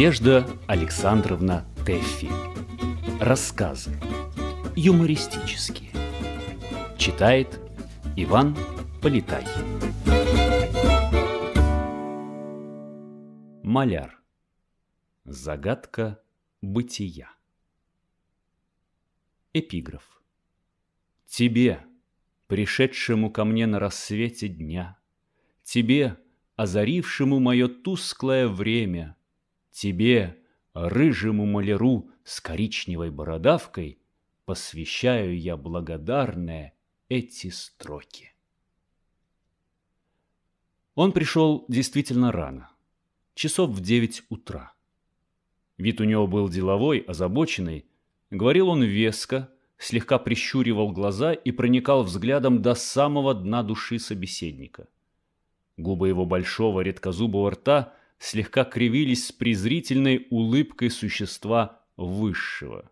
Надежда Александровна Тэффи. Рассказы. Юмористические. Читает Иван Политай. Маляр. Загадка бытия. Эпиграф. Тебе, пришедшему ко мне на рассвете дня, Тебе, озарившему мое тусклое время, Тебе, рыжему маляру с коричневой бородавкой, Посвящаю я благодарное эти строки. Он пришел действительно рано, часов в девять утра. Вид у него был деловой, озабоченный. Говорил он веско, слегка прищуривал глаза и проникал взглядом до самого дна души собеседника. Губы его большого редкозубого рта слегка кривились с презрительной улыбкой существа высшего.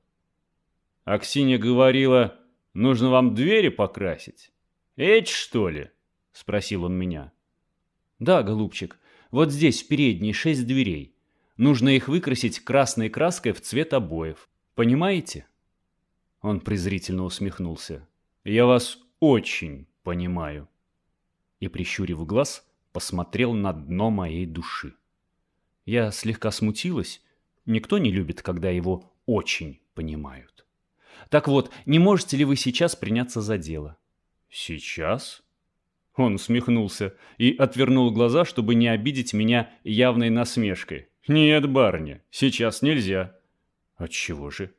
Аксинья говорила, нужно вам двери покрасить. Эти, что ли? Спросил он меня. Да, голубчик, вот здесь, в передней, шесть дверей. Нужно их выкрасить красной краской в цвет обоев. Понимаете? Он презрительно усмехнулся. Я вас очень понимаю. И, прищурив глаз, посмотрел на дно моей души. Я слегка смутилась. Никто не любит, когда его очень понимают. Так вот, не можете ли вы сейчас приняться за дело? Сейчас? Он усмехнулся и отвернул глаза, чтобы не обидеть меня явной насмешкой. Нет, барыня, сейчас нельзя. Отчего же?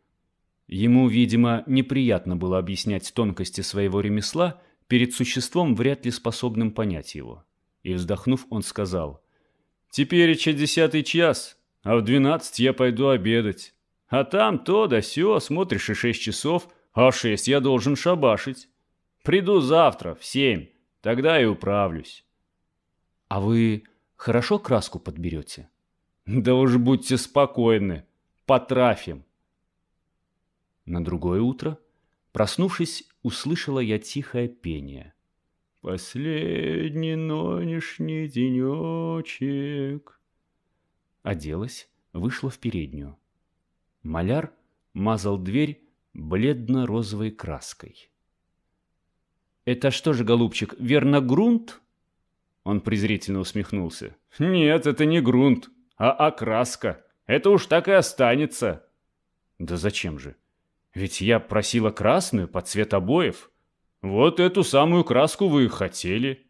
Ему, видимо, неприятно было объяснять тонкости своего ремесла перед существом, вряд ли способным понять его. И, вздохнув, он сказал, «Теперь еще десятый час, а в двенадцать я пойду обедать. А там то да сё, смотришь и шесть часов, а в шесть я должен шабашить. Приду завтра в семь, тогда и управлюсь». «А вы хорошо краску подберете?» «Да уж будьте спокойны, потрафим». На другое утро, проснувшись, услышала я тихое пение – Последний нынешний денечек. Оделась, вышла в переднюю. Маляр мазал дверь бледно-розовой краской. «Это что же, голубчик, верно грунт?» Он презрительно усмехнулся. «Нет, это не грунт, а окраска. Это уж так и останется». «Да зачем же? Ведь я просила красную под цвет обоев». Вот эту самую краску вы хотели.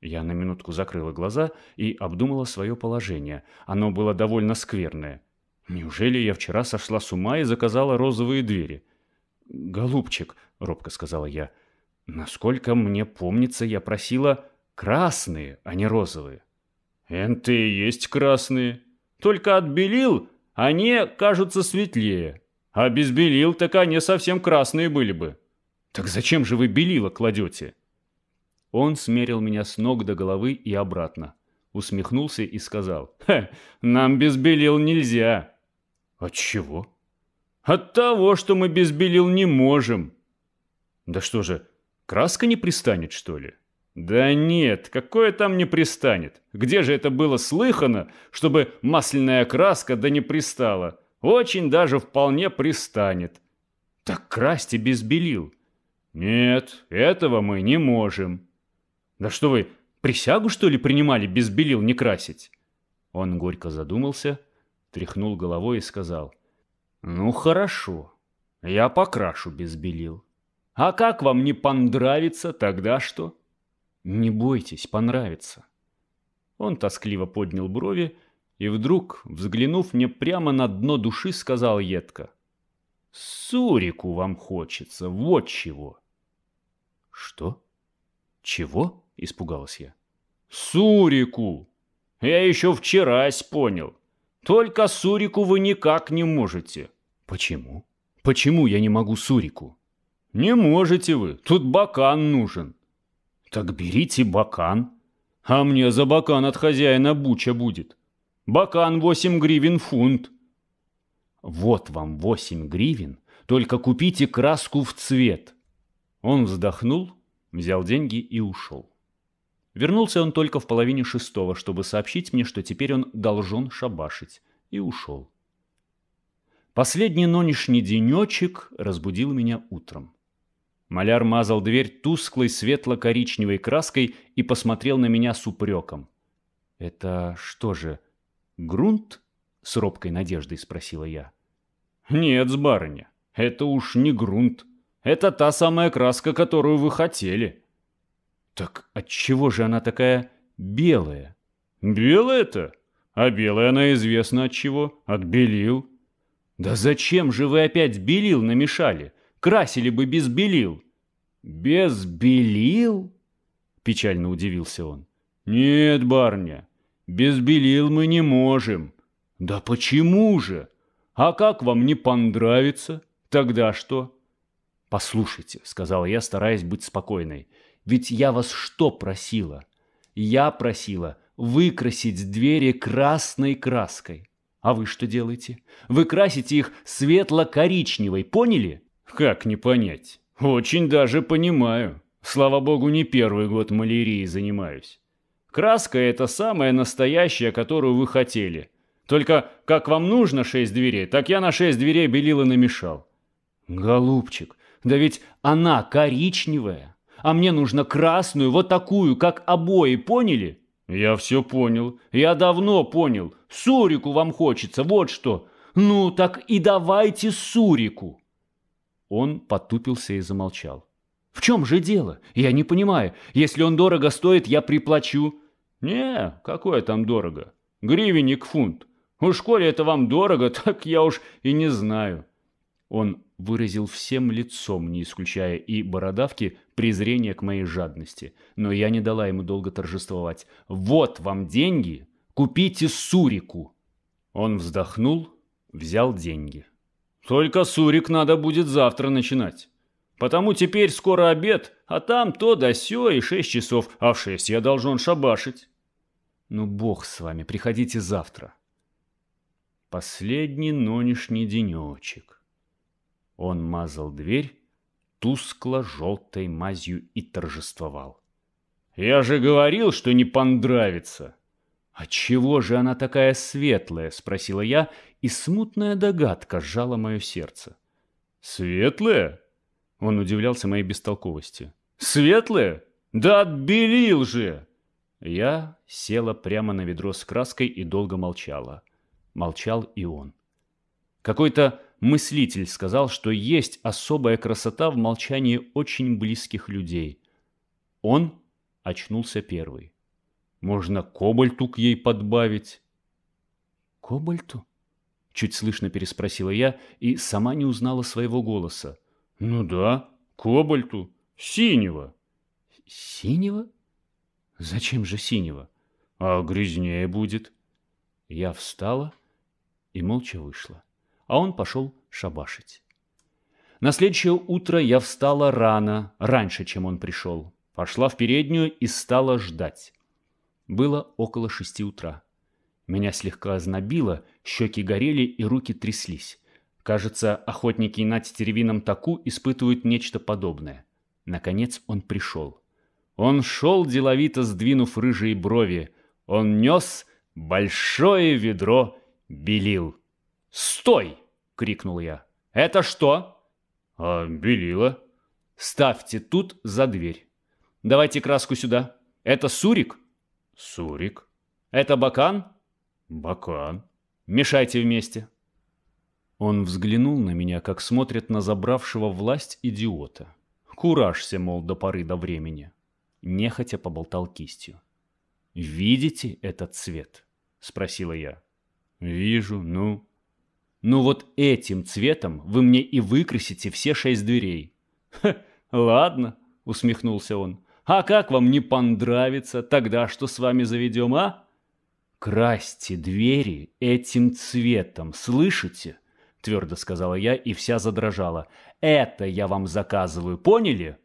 Я на минутку закрыла глаза и обдумала свое положение. Оно было довольно скверное. Неужели я вчера сошла с ума и заказала розовые двери? «Голубчик», — робко сказала я, — «насколько мне помнится, я просила красные, а не розовые». «Энты и есть красные. Только от белил они кажутся светлее, а без белил так они совсем красные были бы». «Так зачем же вы белила кладете?» Он смерил меня с ног до головы и обратно, усмехнулся и сказал, «Ха, нам без белил нельзя». «От чего?» «От того, что мы без белил не можем». «Да что же, краска не пристанет, что ли?» «Да нет, какое там не пристанет? Где же это было слыхано, чтобы масляная краска да не пристала? Очень даже вполне пристанет». «Так красьте без белил». «Нет, этого мы не можем». «Да что вы, присягу, что ли, принимали без белил не красить?» Он горько задумался, тряхнул головой и сказал. «Ну, хорошо, я покрашу без белил. А как вам не понравится, тогда что?» «Не бойтесь, понравится». Он тоскливо поднял брови и вдруг, взглянув мне прямо на дно души, сказал едко. «Сурику вам хочется, вот чего». «Что? Чего?» – испугалась я. «Сурику! Я еще вчерась понял. Только Сурику вы никак не можете». «Почему? Почему я не могу Сурику?» «Не можете вы, тут бакан нужен». «Так берите бакан, а мне за бакан от хозяина буча будет. Бакан восемь гривен фунт». «Вот вам восемь гривен, только купите краску в цвет». Он вздохнул, взял деньги и ушел. Вернулся он только в половине шестого, чтобы сообщить мне, что теперь он должен шабашить. и ушел. Последний нонешний денечек разбудил меня утром. Маляр мазал дверь тусклой светло-коричневой краской и посмотрел на меня с упреком. «Это что же, грунт?» — с робкой надеждой спросила я. «Нет, барыня, это уж не грунт. Это та самая краска, которую вы хотели». «Так отчего же она такая белая?» «Белая-то? А белая она известна от чего? От белил». «Да зачем же вы опять белил намешали? Красили бы без белил». «Без белил?» — печально удивился он. «Нет, барня, без белил мы не можем». «Да почему же? А как вам не понравится? Тогда что?» «Послушайте», — сказала я, стараясь быть спокойной, — «ведь я вас что просила? Я просила выкрасить двери красной краской. А вы что делаете? Вы красите их светло-коричневой, поняли? Как не понять? Очень даже понимаю. Слава богу, не первый год малярией занимаюсь. Краска – это самая настоящая, которую вы хотели. Только как вам нужно шесть дверей, так я на шесть дверей белила намешал. Голубчик, да ведь она коричневая, а мне нужно красную, вот такую, как обои, поняли? «Я все понял. Я давно понял. Сурику вам хочется, вот что. Ну, так и давайте Сурику!» Он потупился и замолчал. «В чем же дело? Я не понимаю. Если он дорого стоит, я приплачу». «Не, какое там дорого? Гривенник фунт. Уж коли это вам дорого, так я уж и не знаю». Он выразил всем лицом, не исключая и бородавки, презрение к моей жадности. Но я не дала ему долго торжествовать. «Вот вам деньги! Купите Сурику!» Он вздохнул, взял деньги. «Только Сурик надо будет завтра начинать. Потому теперь скоро обед, а там то да сё и шесть часов, а в шесть я должен шабашить». «Ну, бог с вами, приходите завтра». Последний нонешний денечек. Он мазал дверь тускло-желтой мазью и торжествовал. «Я же говорил, что не понравится!» «А чего же она такая светлая?» — спросила я, и смутная догадка сжала мое сердце. «Светлая?» — он удивлялся моей бестолковости. «Светлая? Да отбелил же!» Я села прямо на ведро с краской и долго молчала. Молчал и он. Какой-то мыслитель сказал, что есть особая красота в молчании очень близких людей. Он очнулся первый. Можно кобальту к ей подбавить. Кобальту? Чуть слышно переспросила я и сама не узнала своего голоса. Ну да, кобальту. Синего. Синего? Зачем же синего? А грязнее будет. Я встала и молча вышла а он пошел шабашить. На следующее утро я встала рано, раньше, чем он пришел. Пошла в переднюю и стала ждать. Было около шести утра. Меня слегка ознобило, щеки горели и руки тряслись. Кажется, охотники на тетеревином таку испытывают нечто подобное. Наконец он пришел. Он шел, деловито сдвинув рыжие брови. Он нес большое ведро белил. «Стой!» — крикнул я. «Это что?» «А, белила». «Ставьте тут за дверь. Давайте краску сюда. Это сурик?» «Сурик». «Это бакан?» «Бакан». «Мешайте вместе». Он взглянул на меня, как смотрят на забравшего власть идиота. Куражься, мол, до поры до времени. Нехотя поболтал кистью. «Видите этот цвет?» — спросила я. «Вижу, ну...» Ну вот этим цветом вы мне и выкрасите все шесть дверей. Ладно, усмехнулся он. А как вам не понравится, тогда что с вами заведем, а? Красьте двери этим цветом, слышите? Твердо сказала я и вся задрожала. Это я вам заказываю, поняли?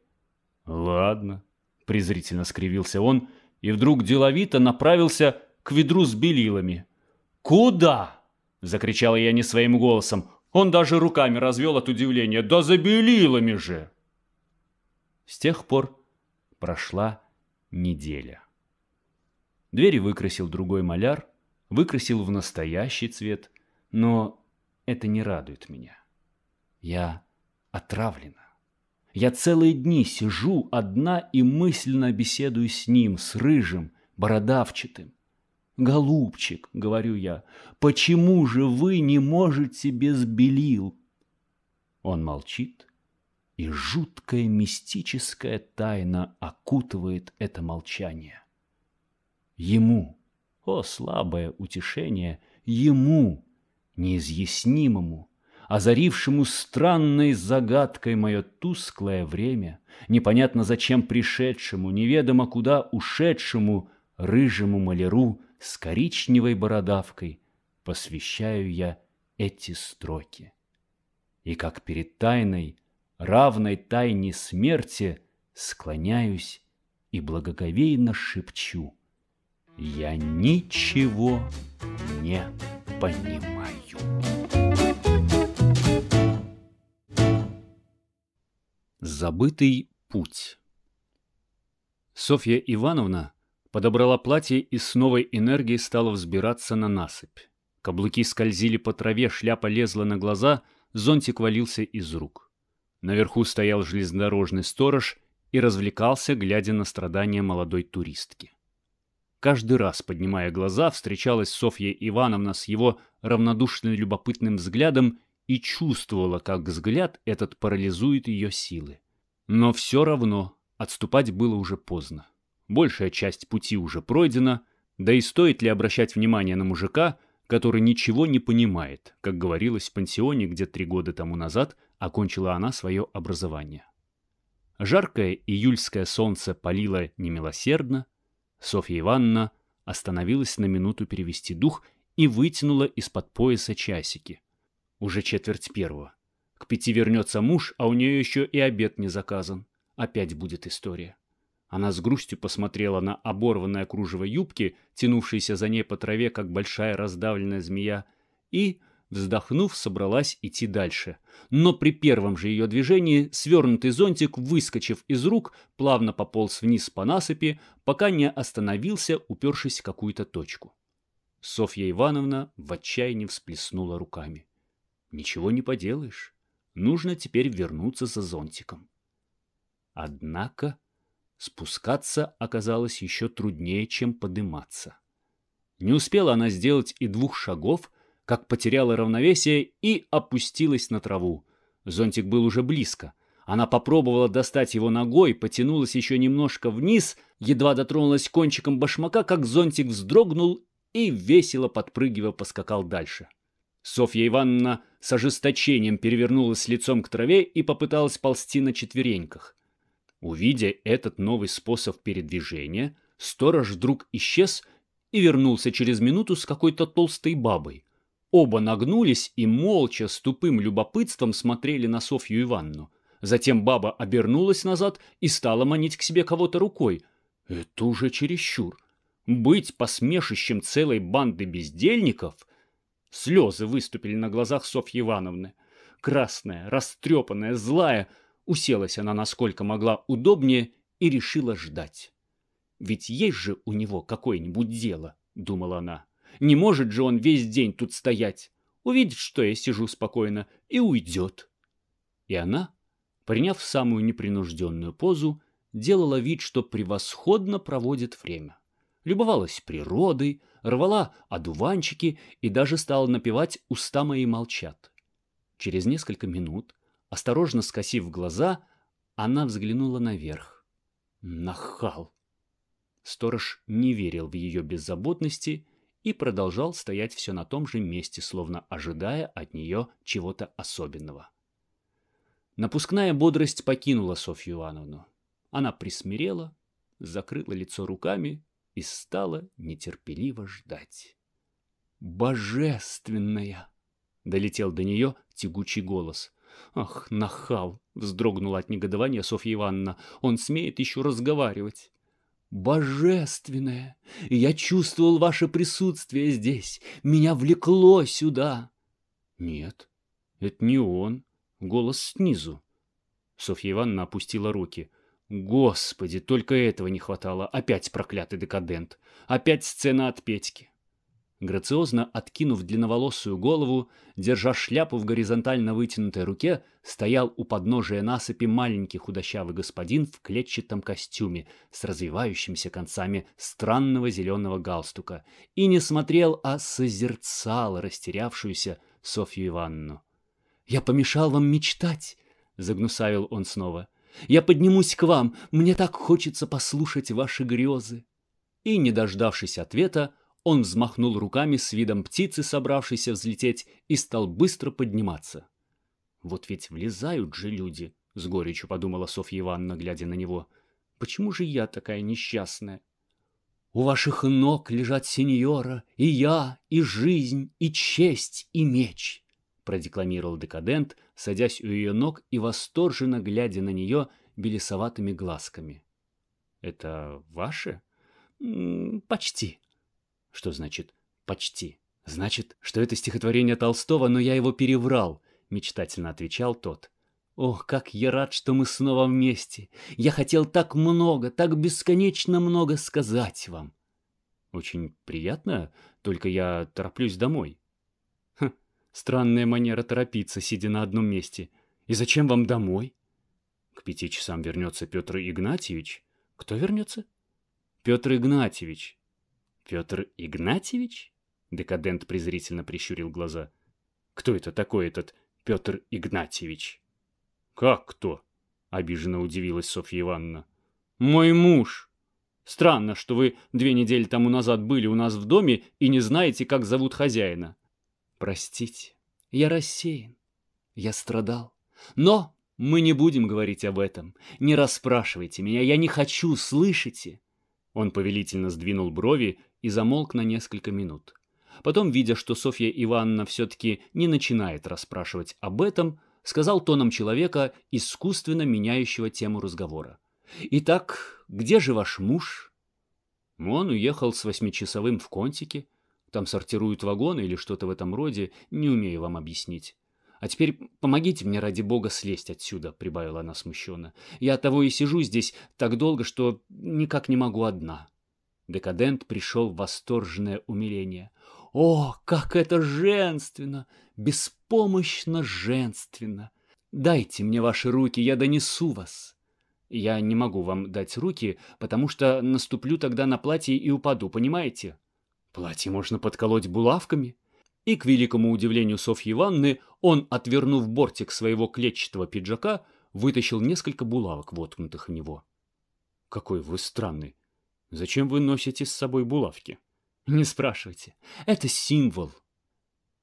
Ладно, презрительно скривился он и вдруг деловито направился к ведру с белилами. Куда? Закричала я не своим голосом. Он даже руками развел от удивления. Да за белилами же! С тех пор прошла неделя. Двери выкрасил другой маляр, выкрасил в настоящий цвет – Но это не радует меня. Я отравлена. Я целые дни сижу одна и мысленно беседую с ним, с рыжим, бородавчатым. «Голубчик», — говорю я, — «почему же вы не можете без белил?» Он молчит, и жуткая мистическая тайна окутывает это молчание. Ему, о слабое утешение, ему, неизъяснимому, озарившему странной загадкой мое тусклое время, непонятно зачем пришедшему, неведомо куда ушедшему рыжему маляру с коричневой бородавкой, посвящаю я эти строки. И как перед тайной, равной тайне смерти, склоняюсь и благоговейно шепчу — я ничего не понимаю. Забытый путь Софья Ивановна подобрала платье и с новой энергией стала взбираться на насыпь. Каблуки скользили по траве, шляпа лезла на глаза, зонтик валился из рук. Наверху стоял железнодорожный сторож и развлекался, глядя на страдания молодой туристки. Каждый раз, поднимая глаза, встречалась Софья Ивановна с его равнодушным любопытным взглядом и чувствовала, как взгляд этот парализует ее силы. Но все равно отступать было уже поздно. Большая часть пути уже пройдена, да и стоит ли обращать внимание на мужика, который ничего не понимает, как говорилось в пансионе, где три года тому назад окончила она свое образование. Жаркое июльское солнце палило немилосердно, Софья Ивановна остановилась на минуту перевести дух и вытянула из-под пояса часики. Уже четверть первого. К пяти вернется муж, а у нее еще и обед не заказан. Опять будет история. Она с грустью посмотрела на оборванное кружево юбки, тянувшееся за ней по траве, как большая раздавленная змея, и Вздохнув, собралась идти дальше. Но при первом же ее движении свернутый зонтик, выскочив из рук, плавно пополз вниз по насыпи, пока не остановился, упершись в какую-то точку. Софья Ивановна в отчаянии всплеснула руками. «Ничего не поделаешь. Нужно теперь вернуться за зонтиком». Однако спускаться оказалось еще труднее, чем подниматься. Не успела она сделать и двух шагов, как потеряла равновесие и опустилась на траву. Зонтик был уже близко. Она попробовала достать его ногой, потянулась еще немножко вниз, едва дотронулась кончиком башмака, как зонтик вздрогнул и, весело подпрыгивая, поскакал дальше. Софья Ивановна с ожесточением перевернулась лицом к траве и попыталась ползти на четвереньках. Увидя этот новый способ передвижения, сторож вдруг исчез и вернулся через минуту с какой-то толстой бабой. Оба нагнулись и молча, с тупым любопытством смотрели на Софью Ивановну. Затем баба обернулась назад и стала манить к себе кого-то рукой. Это уже чересчур. Быть посмешищем целой банды бездельников? Слезы выступили на глазах Софьи Ивановны. Красная, растрепанная, злая, уселась она насколько могла удобнее и решила ждать. «Ведь есть же у него какое-нибудь дело», — думала она. Не может же он весь день тут стоять. Увидит, что я сижу спокойно, и уйдет. И она, приняв самую непринужденную позу, делала вид, что превосходно проводит время. Любовалась природой, рвала одуванчики и даже стала напевать «Уста мои молчат». Через несколько минут, осторожно скосив глаза, она взглянула наверх. Нахал! Сторож не верил в ее беззаботности и продолжал стоять все на том же месте, словно ожидая от нее чего-то особенного. Напускная бодрость покинула Софью Ивановну. Она присмирела, закрыла лицо руками и стала нетерпеливо ждать. «Божественная!» — долетел до нее тягучий голос. «Ах, нахал!» — вздрогнула от негодования Софья Ивановна. «Он смеет еще разговаривать!» божественное. Я чувствовал ваше присутствие здесь. Меня влекло сюда. Нет, это не он. Голос снизу. Софья Ивановна опустила руки. Господи, только этого не хватало. Опять проклятый декадент. Опять сцена от Петьки. Грациозно откинув длинноволосую голову, держа шляпу в горизонтально вытянутой руке, стоял у подножия насыпи маленький худощавый господин в клетчатом костюме с развивающимися концами странного зеленого галстука и не смотрел, а созерцал растерявшуюся Софью Ивановну. «Я помешал вам мечтать!» — загнусавил он снова. «Я поднимусь к вам, мне так хочется послушать ваши грезы!» И, не дождавшись ответа, он взмахнул руками с видом птицы, собравшейся взлететь, и стал быстро подниматься. «Вот ведь влезают же люди», — с горечью подумала Софья Ивановна, глядя на него. «Почему же я такая несчастная?» «У ваших ног лежат сеньора, и я, и жизнь, и честь, и меч», — продекламировал декадент, садясь у ее ног и восторженно глядя на нее белесоватыми глазками. «Это ваше?» «Почти», что значит «почти»? Значит, что это стихотворение Толстого, но я его переврал, мечтательно отвечал тот. Ох, как я рад, что мы снова вместе. Я хотел так много, так бесконечно много сказать вам. Очень приятно, только я тороплюсь домой. Хм, странная манера торопиться, сидя на одном месте. И зачем вам домой? К пяти часам вернется Петр Игнатьевич. Кто вернется? Петр Игнатьевич. Петр Игнатьевич? Декадент презрительно прищурил глаза. Кто это такой этот Петр Игнатьевич? Как кто? Обиженно удивилась Софья Ивановна. Мой муж. Странно, что вы две недели тому назад были у нас в доме и не знаете, как зовут хозяина. Простите, я рассеян. Я страдал. Но мы не будем говорить об этом. Не расспрашивайте меня, я не хочу, слышите? Он повелительно сдвинул брови и замолк на несколько минут. Потом, видя, что Софья Ивановна все-таки не начинает расспрашивать об этом, сказал тоном человека, искусственно меняющего тему разговора. «Итак, где же ваш муж?» Он уехал с восьмичасовым в Контике. Там сортируют вагоны или что-то в этом роде, не умею вам объяснить. «А теперь помогите мне, ради бога, слезть отсюда», — прибавила она смущенно. «Я того и сижу здесь так долго, что никак не могу одна». Декадент пришел в восторженное умиление. «О, как это женственно! Беспомощно женственно! Дайте мне ваши руки, я донесу вас!» «Я не могу вам дать руки, потому что наступлю тогда на платье и упаду, понимаете?» «Платье можно подколоть булавками?» И, к великому удивлению Софьи Ивановны, он, отвернув бортик своего клетчатого пиджака, вытащил несколько булавок, воткнутых в него. «Какой вы странный! Зачем вы носите с собой булавки?» «Не спрашивайте. Это символ».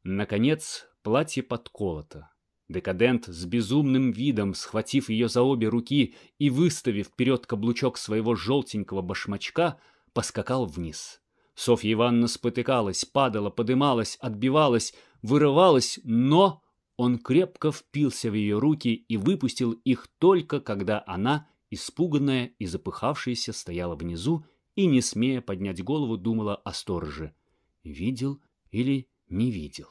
Наконец, платье подколото. Декадент с безумным видом, схватив ее за обе руки и выставив вперед каблучок своего желтенького башмачка, поскакал вниз. Софья Ивановна спотыкалась, падала, подымалась, отбивалась, вырывалась, но он крепко впился в ее руки и выпустил их только, когда она, испуганная и запыхавшаяся, стояла внизу и, не смея поднять голову, думала о стороже. Видел или не видел?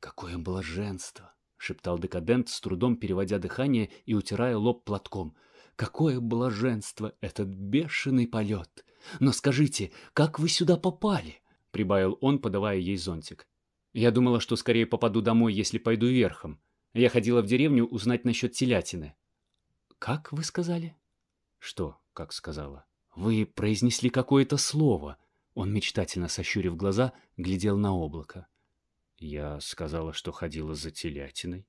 Какое блаженство! — шептал декадент, с трудом переводя дыхание и утирая лоб платком. Какое блаженство этот бешеный полет! Но скажите, как вы сюда попали? Прибавил он, подавая ей зонтик. Я думала, что скорее попаду домой, если пойду верхом. Я ходила в деревню узнать насчет телятины. Как вы сказали? Что, как сказала? Вы произнесли какое-то слово. Он, мечтательно сощурив глаза, глядел на облако. Я сказала, что ходила за телятиной.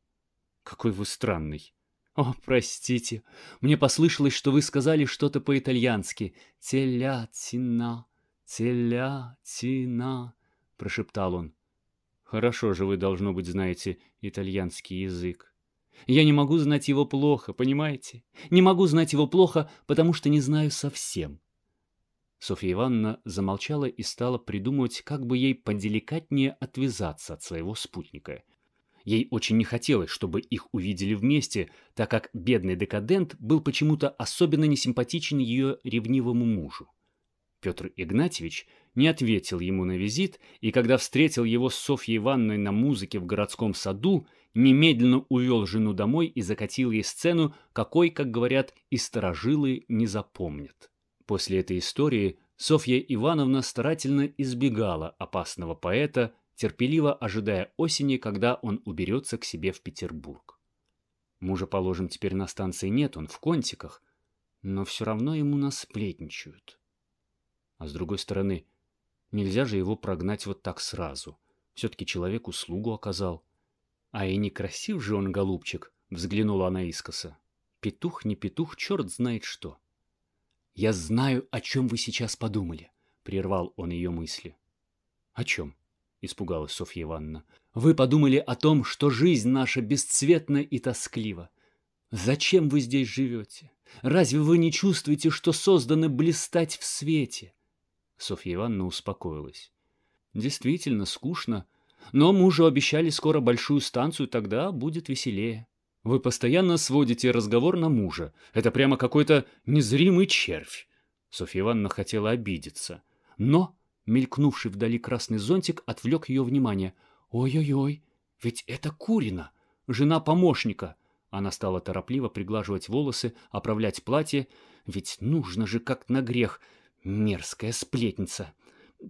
Какой вы странный. «О, простите, мне послышалось, что вы сказали что-то по-итальянски. Телятина, телятина», — прошептал он. «Хорошо же вы, должно быть, знаете итальянский язык. Я не могу знать его плохо, понимаете? Не могу знать его плохо, потому что не знаю совсем». Софья Ивановна замолчала и стала придумывать, как бы ей поделикатнее отвязаться от своего спутника — Ей очень не хотелось, чтобы их увидели вместе, так как бедный декадент был почему-то особенно несимпатичен ее ревнивому мужу. Петр Игнатьевич не ответил ему на визит, и когда встретил его с Софьей Ивановной на музыке в городском саду, немедленно увел жену домой и закатил ей сцену, какой, как говорят, и сторожилы не запомнят. После этой истории Софья Ивановна старательно избегала опасного поэта, терпеливо ожидая осени, когда он уберется к себе в Петербург. Мужа, положим, теперь на станции нет, он в контиках, но все равно ему насплетничают. А с другой стороны, нельзя же его прогнать вот так сразу. Все-таки человек услугу оказал. А и некрасив же он, голубчик, взглянула она искоса. Петух не петух, черт знает что. «Я знаю, о чем вы сейчас подумали», — прервал он ее мысли. «О чем?» — испугалась Софья Ивановна. «Вы подумали о том, что жизнь наша бесцветна и тосклива. Зачем вы здесь живете? Разве вы не чувствуете, что созданы блистать в свете?» Софья Ивановна успокоилась. «Действительно скучно, но мужу обещали скоро большую станцию, тогда будет веселее». Вы постоянно сводите разговор на мужа. Это прямо какой-то незримый червь. Софья Ивановна хотела обидеться. Но, мелькнувший вдали красный зонтик, отвлек ее внимание. «Ой-ой-ой, ведь это Курина, жена помощника». Она стала торопливо приглаживать волосы, оправлять платье. Ведь нужно же как на грех. Мерзкая сплетница.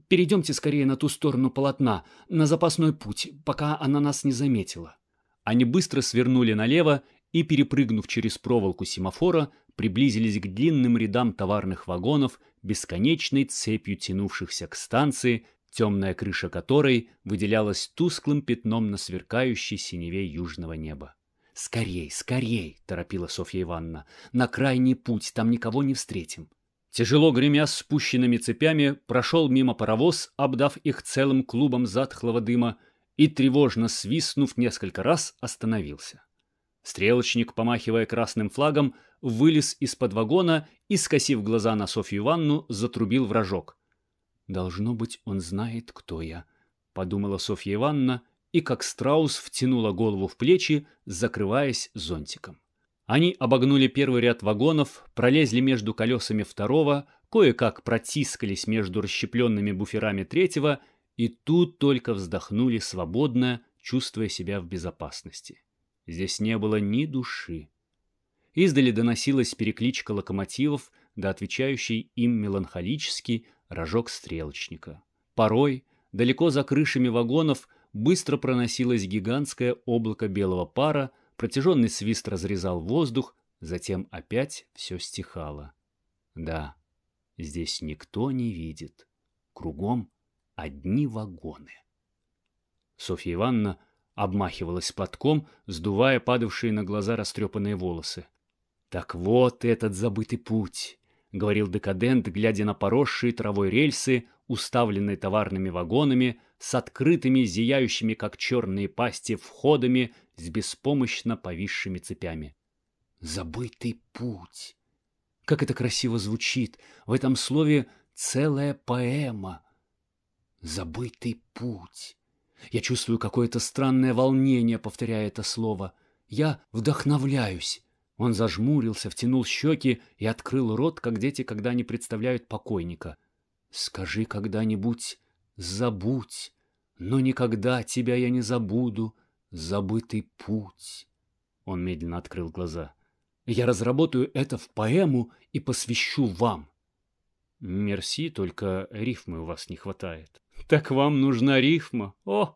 Перейдемте скорее на ту сторону полотна, на запасной путь, пока она нас не заметила. Они быстро свернули налево и, перепрыгнув через проволоку семафора, приблизились к длинным рядам товарных вагонов, бесконечной цепью тянувшихся к станции, темная крыша которой выделялась тусклым пятном на сверкающей синеве южного неба. «Скорей, скорей!» — торопила Софья Ивановна. «На крайний путь, там никого не встретим». Тяжело гремя спущенными цепями, прошел мимо паровоз, обдав их целым клубом затхлого дыма, и, тревожно свистнув несколько раз, остановился. Стрелочник, помахивая красным флагом, вылез из-под вагона и, скосив глаза на Софью Ивановну, затрубил вражок. «Должно быть, он знает, кто я», — подумала Софья Ивановна и, как страус, втянула голову в плечи, закрываясь зонтиком. Они обогнули первый ряд вагонов, пролезли между колесами второго, кое-как протискались между расщепленными буферами третьего — и тут только вздохнули свободно, чувствуя себя в безопасности. Здесь не было ни души. Издали доносилась перекличка локомотивов, да отвечающий им меланхолический рожок стрелочника. Порой, далеко за крышами вагонов, быстро проносилось гигантское облако белого пара, протяженный свист разрезал воздух, затем опять все стихало. Да, здесь никто не видит. Кругом одни вагоны. Софья Ивановна обмахивалась платком, сдувая падавшие на глаза растрепанные волосы. «Так вот этот забытый путь», — говорил декадент, глядя на поросшие травой рельсы, уставленные товарными вагонами, с открытыми, зияющими, как черные пасти, входами, с беспомощно повисшими цепями. «Забытый путь». Как это красиво звучит! В этом слове целая поэма, Забытый путь. Я чувствую какое-то странное волнение, повторяя это слово. Я вдохновляюсь. Он зажмурился, втянул щеки и открыл рот, как дети, когда они представляют покойника. «Скажи когда-нибудь, забудь, но никогда тебя я не забуду, забытый путь». Он медленно открыл глаза. «Я разработаю это в поэму и посвящу вам». «Мерси, только рифмы у вас не хватает». Так вам нужна рифма? О,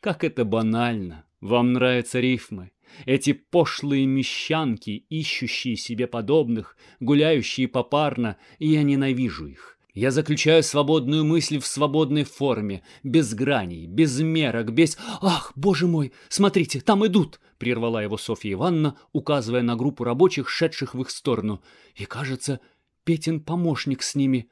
как это банально! Вам нравятся рифмы. Эти пошлые мещанки, ищущие себе подобных, гуляющие попарно, я ненавижу их. Я заключаю свободную мысль в свободной форме, без граней, без мерок, без... «Ах, боже мой, смотрите, там идут!» — прервала его Софья Ивановна, указывая на группу рабочих, шедших в их сторону. «И, кажется, Петин помощник с ними.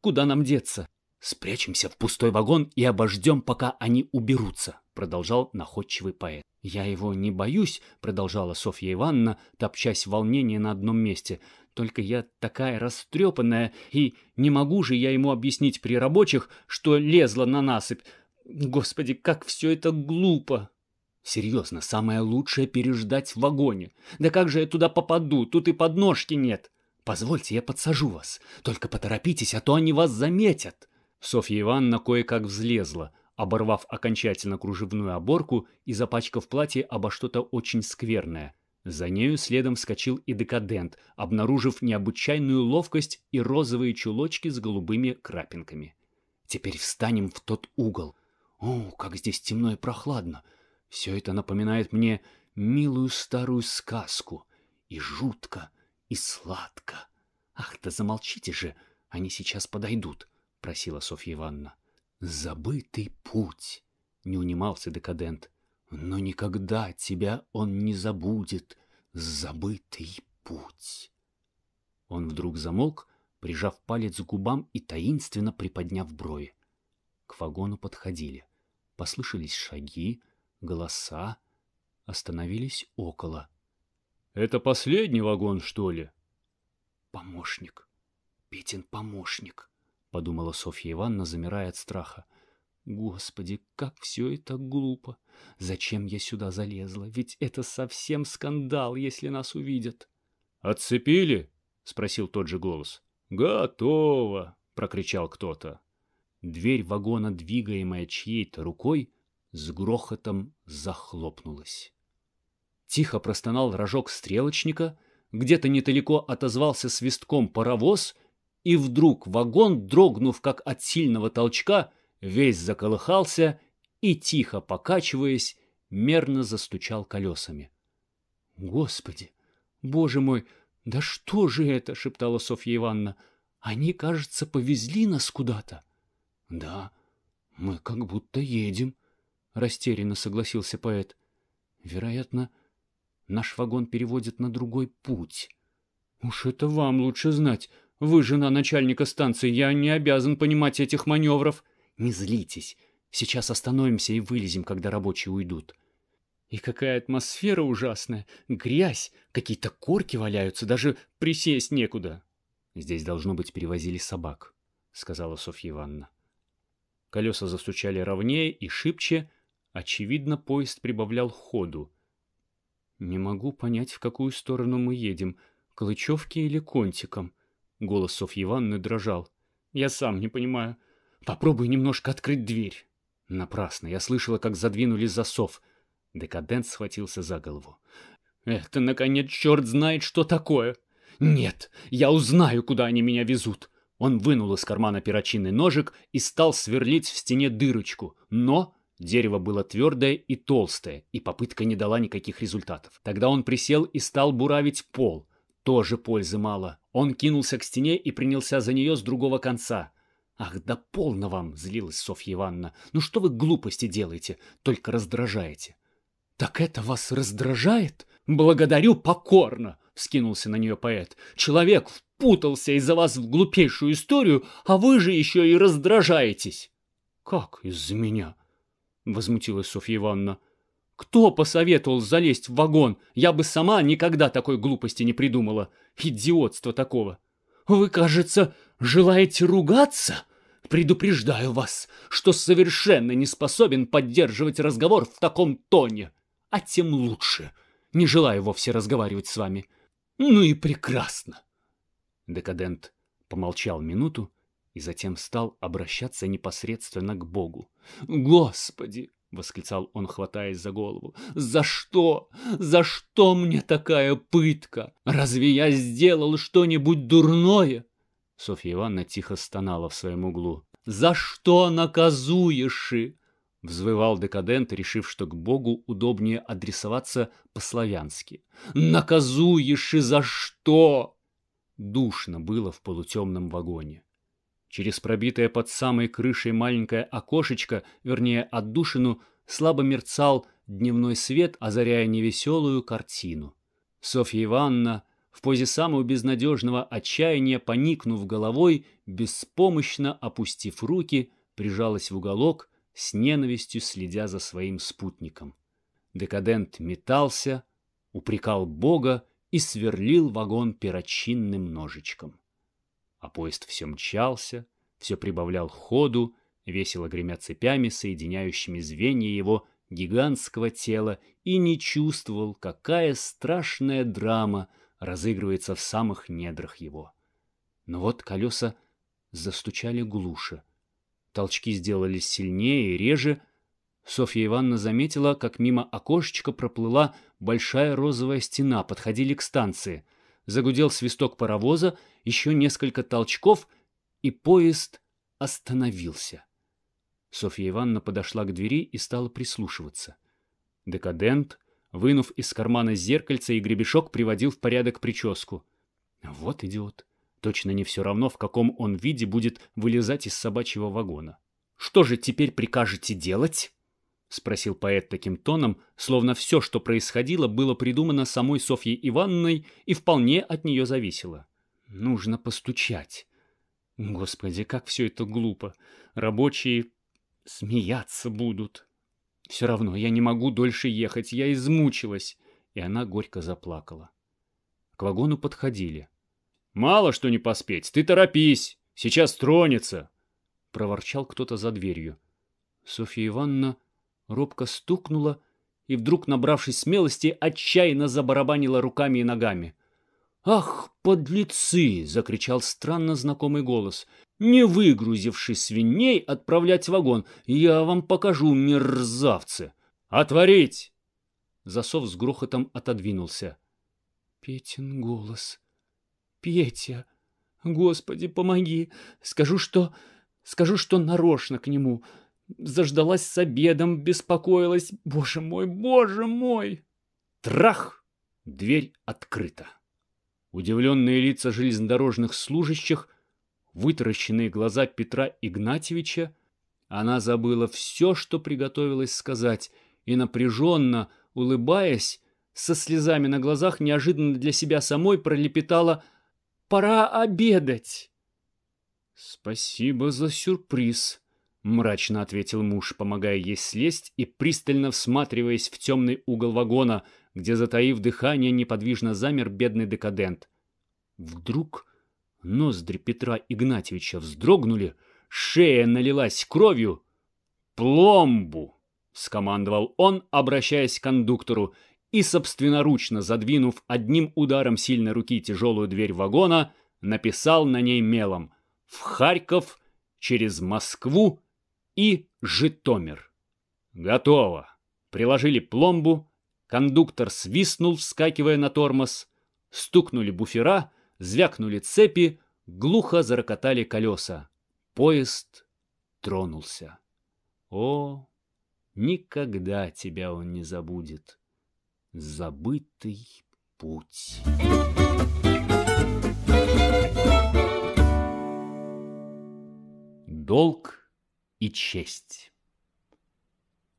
Куда нам деться? «Спрячемся в пустой вагон и обождем, пока они уберутся», — продолжал находчивый поэт. «Я его не боюсь», — продолжала Софья Ивановна, топчась в волнении на одном месте. «Только я такая растрепанная, и не могу же я ему объяснить при рабочих, что лезла на насыпь. Господи, как все это глупо!» «Серьезно, самое лучшее переждать в вагоне. Да как же я туда попаду? Тут и подножки нет. Позвольте, я подсажу вас. Только поторопитесь, а то они вас заметят». Софья Ивановна кое-как взлезла, оборвав окончательно кружевную оборку и запачкав платье обо что-то очень скверное. За нею следом вскочил и декадент, обнаружив необычайную ловкость и розовые чулочки с голубыми крапинками. «Теперь встанем в тот угол. О, как здесь темно и прохладно! Все это напоминает мне милую старую сказку. И жутко, и сладко. Ах, да замолчите же, они сейчас подойдут», — просила Софья Ивановна. «Забытый путь», — не унимался декадент. Но никогда тебя он не забудет, забытый путь. Он вдруг замолк, прижав палец к губам и таинственно приподняв брови. К вагону подходили. Послышались шаги, голоса, остановились около. — Это последний вагон, что ли? — Помощник. Петин помощник, — подумала Софья Ивановна, замирая от страха. Господи, как все это глупо! Зачем я сюда залезла? Ведь это совсем скандал, если нас увидят. «Отцепили?» — спросил тот же голос. «Готово!» — прокричал кто-то. Дверь вагона, двигаемая чьей-то рукой, с грохотом захлопнулась. Тихо простонал рожок стрелочника, где-то недалеко отозвался свистком паровоз, и вдруг вагон, дрогнув как от сильного толчка, весь заколыхался и, тихо покачиваясь, мерно застучал колесами. — Господи! Боже мой! Да что же это? — шептала Софья Ивановна. — Они, кажется, повезли нас куда-то. — Да, мы как будто едем, — растерянно согласился поэт. — Вероятно, наш вагон переводит на другой путь. — Уж это вам лучше знать. Вы жена начальника станции, я не обязан понимать этих маневров. — не злитесь. Сейчас остановимся и вылезем, когда рабочие уйдут. И какая атмосфера ужасная. Грязь, какие-то корки валяются, даже присесть некуда. Здесь, должно быть, перевозили собак, сказала Софья Ивановна. Колеса застучали ровнее и шибче. Очевидно, поезд прибавлял ходу. Не могу понять, в какую сторону мы едем, к Лычевке или Контикам. Голос Софьи Ивановны дрожал. Я сам не понимаю. Попробуй немножко открыть дверь. Напрасно. Я слышала, как задвинули засов. Декадент схватился за голову. Это, наконец, черт знает, что такое. Нет, я узнаю, куда они меня везут. Он вынул из кармана перочинный ножик и стал сверлить в стене дырочку. Но дерево было твердое и толстое, и попытка не дала никаких результатов. Тогда он присел и стал буравить пол. Тоже пользы мало. Он кинулся к стене и принялся за нее с другого конца. «Ах, да полно вам!» — злилась Софья Ивановна. «Ну что вы глупости делаете? Только раздражаете». «Так это вас раздражает? Благодарю покорно!» — вскинулся на нее поэт. «Человек впутался из-за вас в глупейшую историю, а вы же еще и раздражаетесь!» «Как из-за меня?» — возмутилась Софья Ивановна. «Кто посоветовал залезть в вагон? Я бы сама никогда такой глупости не придумала. Идиотство такого!» «Вы, кажется, желаете ругаться?» Предупреждаю вас, что совершенно не способен поддерживать разговор в таком тоне. А тем лучше. Не желаю вовсе разговаривать с вами. Ну и прекрасно. Декадент помолчал минуту и затем стал обращаться непосредственно к Богу. «Господи!» — восклицал он, хватаясь за голову. «За что? За что мне такая пытка? Разве я сделал что-нибудь дурное?» Софья Ивановна тихо стонала в своем углу. «За что наказуешь?» — взвывал декадент, решив, что к Богу удобнее адресоваться по-славянски. «Наказуешь и за что?» Душно было в полутемном вагоне. Через пробитое под самой крышей маленькое окошечко, вернее, отдушину, слабо мерцал дневной свет, озаряя невеселую картину. Софья Ивановна в позе самого безнадежного отчаяния, поникнув головой, беспомощно опустив руки, прижалась в уголок, с ненавистью следя за своим спутником. Декадент метался, упрекал Бога и сверлил вагон перочинным ножичком. А поезд все мчался, все прибавлял ходу, весело гремя цепями, соединяющими звенья его гигантского тела, и не чувствовал, какая страшная драма — разыгрывается в самых недрах его. Но вот колеса застучали глуше. Толчки сделались сильнее и реже. Софья Ивановна заметила, как мимо окошечка проплыла большая розовая стена, подходили к станции. Загудел свисток паровоза, еще несколько толчков, и поезд остановился. Софья Ивановна подошла к двери и стала прислушиваться. Декадент, вынув из кармана зеркальце и гребешок, приводил в порядок прическу. Вот идиот. Точно не все равно, в каком он виде будет вылезать из собачьего вагона. «Что же теперь прикажете делать?» — спросил поэт таким тоном, словно все, что происходило, было придумано самой Софьей Ивановной и вполне от нее зависело. «Нужно постучать. Господи, как все это глупо. Рабочие смеяться будут. Все равно я не могу дольше ехать, я измучилась». И она горько заплакала. К вагону подходили. «Мало что не поспеть, ты торопись, сейчас тронется!» Проворчал кто-то за дверью. Софья Ивановна робко стукнула и, вдруг набравшись смелости, отчаянно забарабанила руками и ногами. «Ах, подлецы!» — закричал странно знакомый голос. «Не выгрузивши свиней, отправлять вагон. Я вам покажу, мерзавцы! Отворить!» Засов с грохотом отодвинулся. Петин голос. Петя, Господи, помоги. Скажу, что... Скажу, что нарочно к нему. Заждалась с обедом, беспокоилась. Боже мой, боже мой! Трах! Дверь открыта. Удивленные лица железнодорожных служащих, вытаращенные глаза Петра Игнатьевича, она забыла все, что приготовилась сказать, и напряженно, улыбаясь, со слезами на глазах неожиданно для себя самой пролепетала «Пора обедать!» «Спасибо за сюрприз», — мрачно ответил муж, помогая ей слезть и пристально всматриваясь в темный угол вагона, где, затаив дыхание, неподвижно замер бедный декадент. Вдруг ноздри Петра Игнатьевича вздрогнули, шея налилась кровью. «Пломбу!» — скомандовал он, обращаясь к кондуктору, и, собственноручно задвинув одним ударом сильной руки тяжелую дверь вагона, написал на ней мелом «В Харьков через Москву и Житомир». «Готово!» Приложили пломбу, кондуктор свистнул, вскакивая на тормоз, стукнули буфера, звякнули цепи, глухо зарокотали колеса. Поезд тронулся. О, никогда тебя он не забудет. Забытый путь. Долг и честь.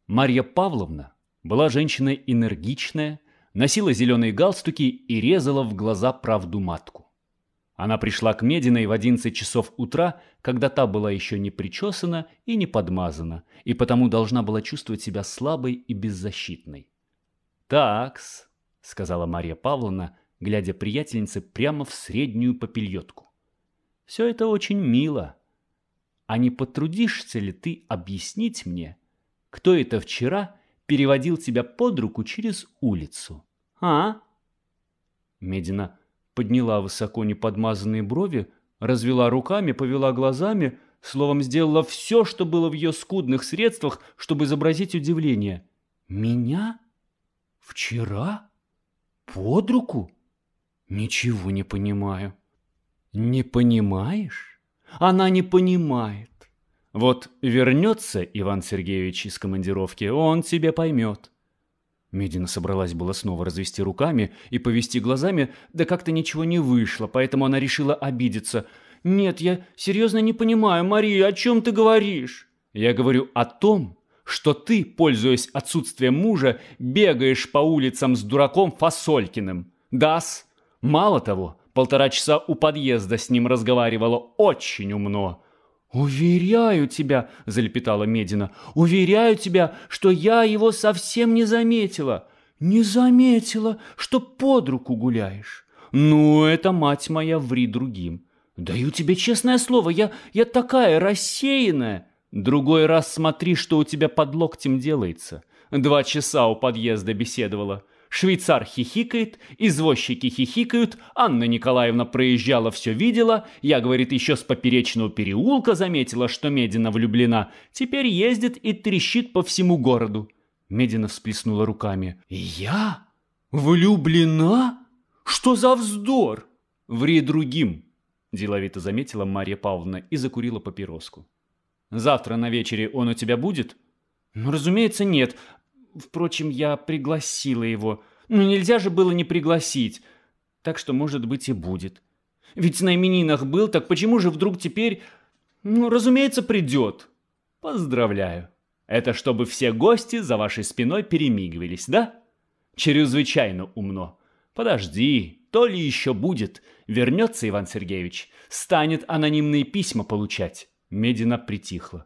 Марья Павловна была женщина энергичная, носила зеленые галстуки и резала в глаза правду матку. Она пришла к Мединой в 11 часов утра, когда та была еще не причесана и не подмазана, и потому должна была чувствовать себя слабой и беззащитной. «Такс», — сказала Марья Павловна, глядя приятельнице прямо в среднюю попельотку. «Все это очень мило. А не потрудишься ли ты объяснить мне, кто это вчера переводил тебя под руку через улицу, а?» Медина подняла высоко неподмазанные брови, развела руками, повела глазами, словом, сделала все, что было в ее скудных средствах, чтобы изобразить удивление. «Меня?» Вчера? Под руку? Ничего не понимаю. Не понимаешь? Она не понимает. Вот вернется Иван Сергеевич из командировки, он тебе поймет. Медина собралась было снова развести руками и повести глазами, да как-то ничего не вышло, поэтому она решила обидеться. «Нет, я серьезно не понимаю, Мария, о чем ты говоришь?» «Я говорю о том, что ты, пользуясь отсутствием мужа, бегаешь по улицам с дураком Фасолькиным. Дас. Мало того, полтора часа у подъезда с ним разговаривала очень умно. «Уверяю тебя», — залепетала Медина, — «уверяю тебя, что я его совсем не заметила. Не заметила, что под руку гуляешь. Ну, это, мать моя, ври другим. Даю тебе честное слово, я, я такая рассеянная». Другой раз смотри, что у тебя под локтем делается. Два часа у подъезда беседовала. Швейцар хихикает, извозчики хихикают, Анна Николаевна проезжала, все видела, я, говорит, еще с поперечного переулка заметила, что Медина влюблена, теперь ездит и трещит по всему городу. Медина всплеснула руками. «Я? «Влюблена? Что за вздор?» «Ври другим», – деловито заметила Марья Павловна и закурила папироску. «Завтра на вечере он у тебя будет?» «Ну, разумеется, нет. Впрочем, я пригласила его. Ну, нельзя же было не пригласить. Так что, может быть, и будет. Ведь на именинах был, так почему же вдруг теперь... Ну, разумеется, придет. Поздравляю. Это чтобы все гости за вашей спиной перемигивались, да? Чрезвычайно умно. Подожди, то ли еще будет. Вернется Иван Сергеевич, станет анонимные письма получать. Медина притихла.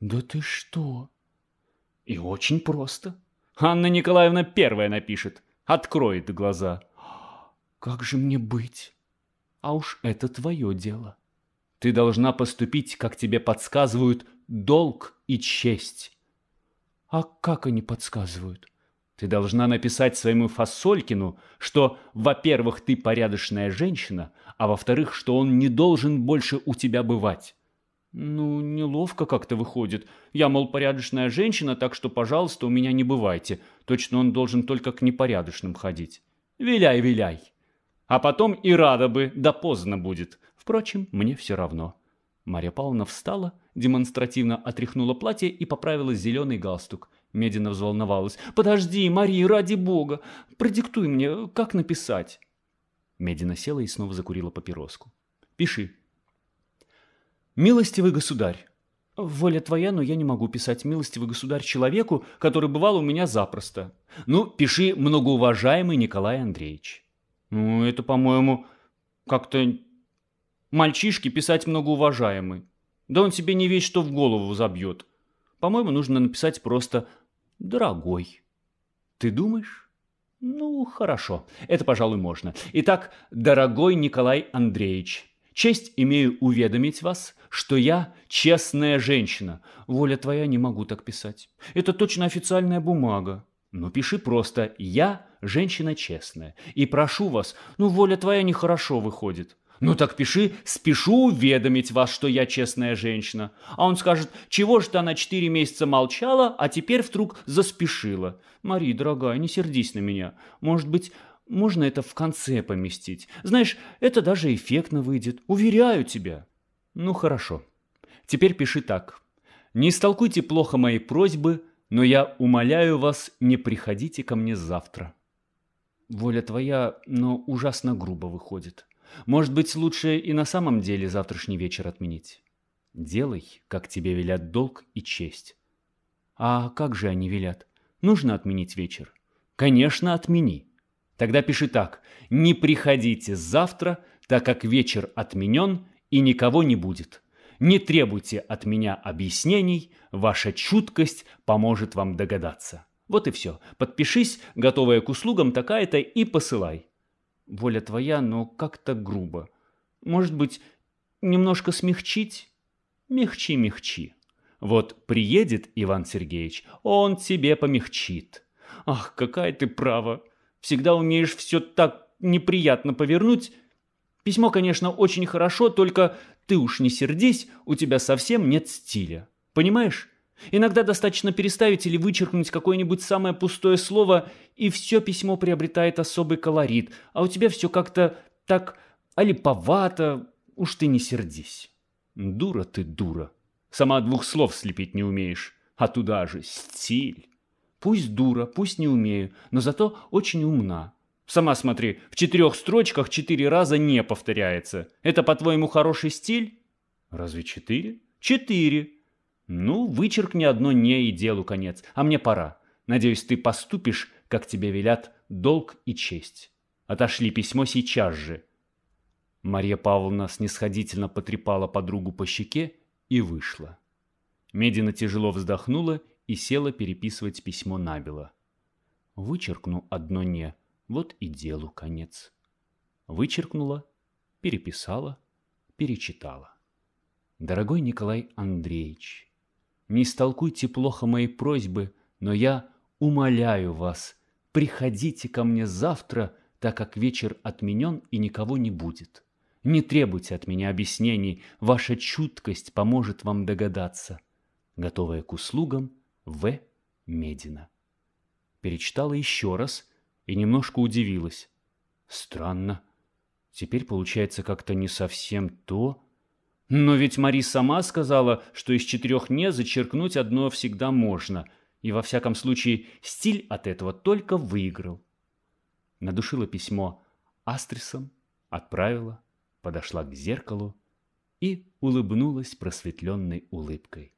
Да ты что? И очень просто. Анна Николаевна первая напишет. Откроет глаза. Как же мне быть? А уж это твое дело. Ты должна поступить, как тебе подсказывают, долг и честь. А как они подсказывают? Ты должна написать своему Фасолькину, что, во-первых, ты порядочная женщина, а во-вторых, что он не должен больше у тебя бывать. Ну, неловко как-то выходит. Я, мол, порядочная женщина, так что, пожалуйста, у меня не бывайте. Точно он должен только к непорядочным ходить. Виляй, виляй. А потом и рада бы, да поздно будет. Впрочем, мне все равно. Марья Павловна встала, демонстративно отряхнула платье и поправила зеленый галстук. Медленно взволновалась. «Подожди, Мария, ради бога! Продиктуй мне, как написать?» Медина села и снова закурила папироску. «Пиши». «Милостивый государь, воля твоя, но я не могу писать «милостивый государь» человеку, который бывал у меня запросто. Ну, пиши «многоуважаемый Николай Андреевич». Ну, это, по-моему, как-то мальчишке писать многоуважаемый. Да он себе не весь что в голову забьет. По-моему, нужно написать просто «дорогой». Ты думаешь? Ну, хорошо. Это, пожалуй, можно. Итак, дорогой Николай Андреевич, честь имею уведомить вас, что я честная женщина. Воля твоя не могу так писать. Это точно официальная бумага. Ну, пиши просто «Я женщина честная, и прошу вас, ну, воля твоя нехорошо выходит». Ну так пиши, спешу уведомить вас, что я честная женщина. А он скажет, чего же ты она четыре месяца молчала, а теперь вдруг заспешила. Мария, дорогая, не сердись на меня. Может быть, можно это в конце поместить. Знаешь, это даже эффектно выйдет. Уверяю тебя. Ну хорошо. Теперь пиши так. Не истолкуйте плохо мои просьбы, но я умоляю вас, не приходите ко мне завтра. Воля твоя, но ужасно грубо выходит. Может быть, лучше и на самом деле завтрашний вечер отменить? Делай, как тебе велят долг и честь. А как же они велят? Нужно отменить вечер? Конечно, отмени. Тогда пиши так. Не приходите завтра, так как вечер отменен и никого не будет. Не требуйте от меня объяснений, ваша чуткость поможет вам догадаться. Вот и все. Подпишись, готовая к услугам такая-то, и посылай. Воля твоя, но как-то грубо. Может быть, немножко смягчить? Мягчи, мягчи. Вот приедет Иван Сергеевич, он тебе помягчит. Ах, какая ты права. Всегда умеешь все так неприятно повернуть. Письмо, конечно, очень хорошо, только ты уж не сердись, у тебя совсем нет стиля. Понимаешь? Иногда достаточно переставить или вычеркнуть какое-нибудь самое пустое слово, и все письмо приобретает особый колорит, а у тебя все как-то так алиповато, уж ты не сердись. Дура ты, дура. Сама двух слов слепить не умеешь, а туда же стиль. Пусть дура, пусть не умею, но зато очень умна. Сама смотри, в четырех строчках четыре раза не повторяется. Это, по-твоему, хороший стиль? Разве четыре? Четыре. Ну, вычеркни одно «не» и делу конец, а мне пора. Надеюсь, ты поступишь, как тебе велят, долг и честь. Отошли письмо сейчас же. Марья Павловна снисходительно потрепала подругу по щеке и вышла. Медина тяжело вздохнула и села переписывать письмо набело. Вычеркну одно «не», вот и делу конец. Вычеркнула, переписала, перечитала. Дорогой Николай Андреевич, не истолкуйте плохо мои просьбы, но я умоляю вас, приходите ко мне завтра, так как вечер отменен и никого не будет. Не требуйте от меня объяснений, ваша чуткость поможет вам догадаться. Готовая к услугам, В. Медина. Перечитала еще раз и немножко удивилась. Странно. Теперь получается как-то не совсем то. Но ведь Мари сама сказала, что из четырех «не» зачеркнуть одно всегда можно, и во всяком случае стиль от этого только выиграл. Надушила письмо астрисом, отправила, подошла к зеркалу и улыбнулась просветленной улыбкой.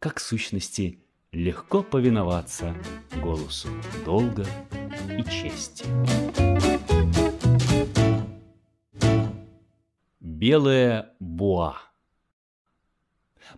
Как сущности легко повиноваться голосу долга и чести. Белая буа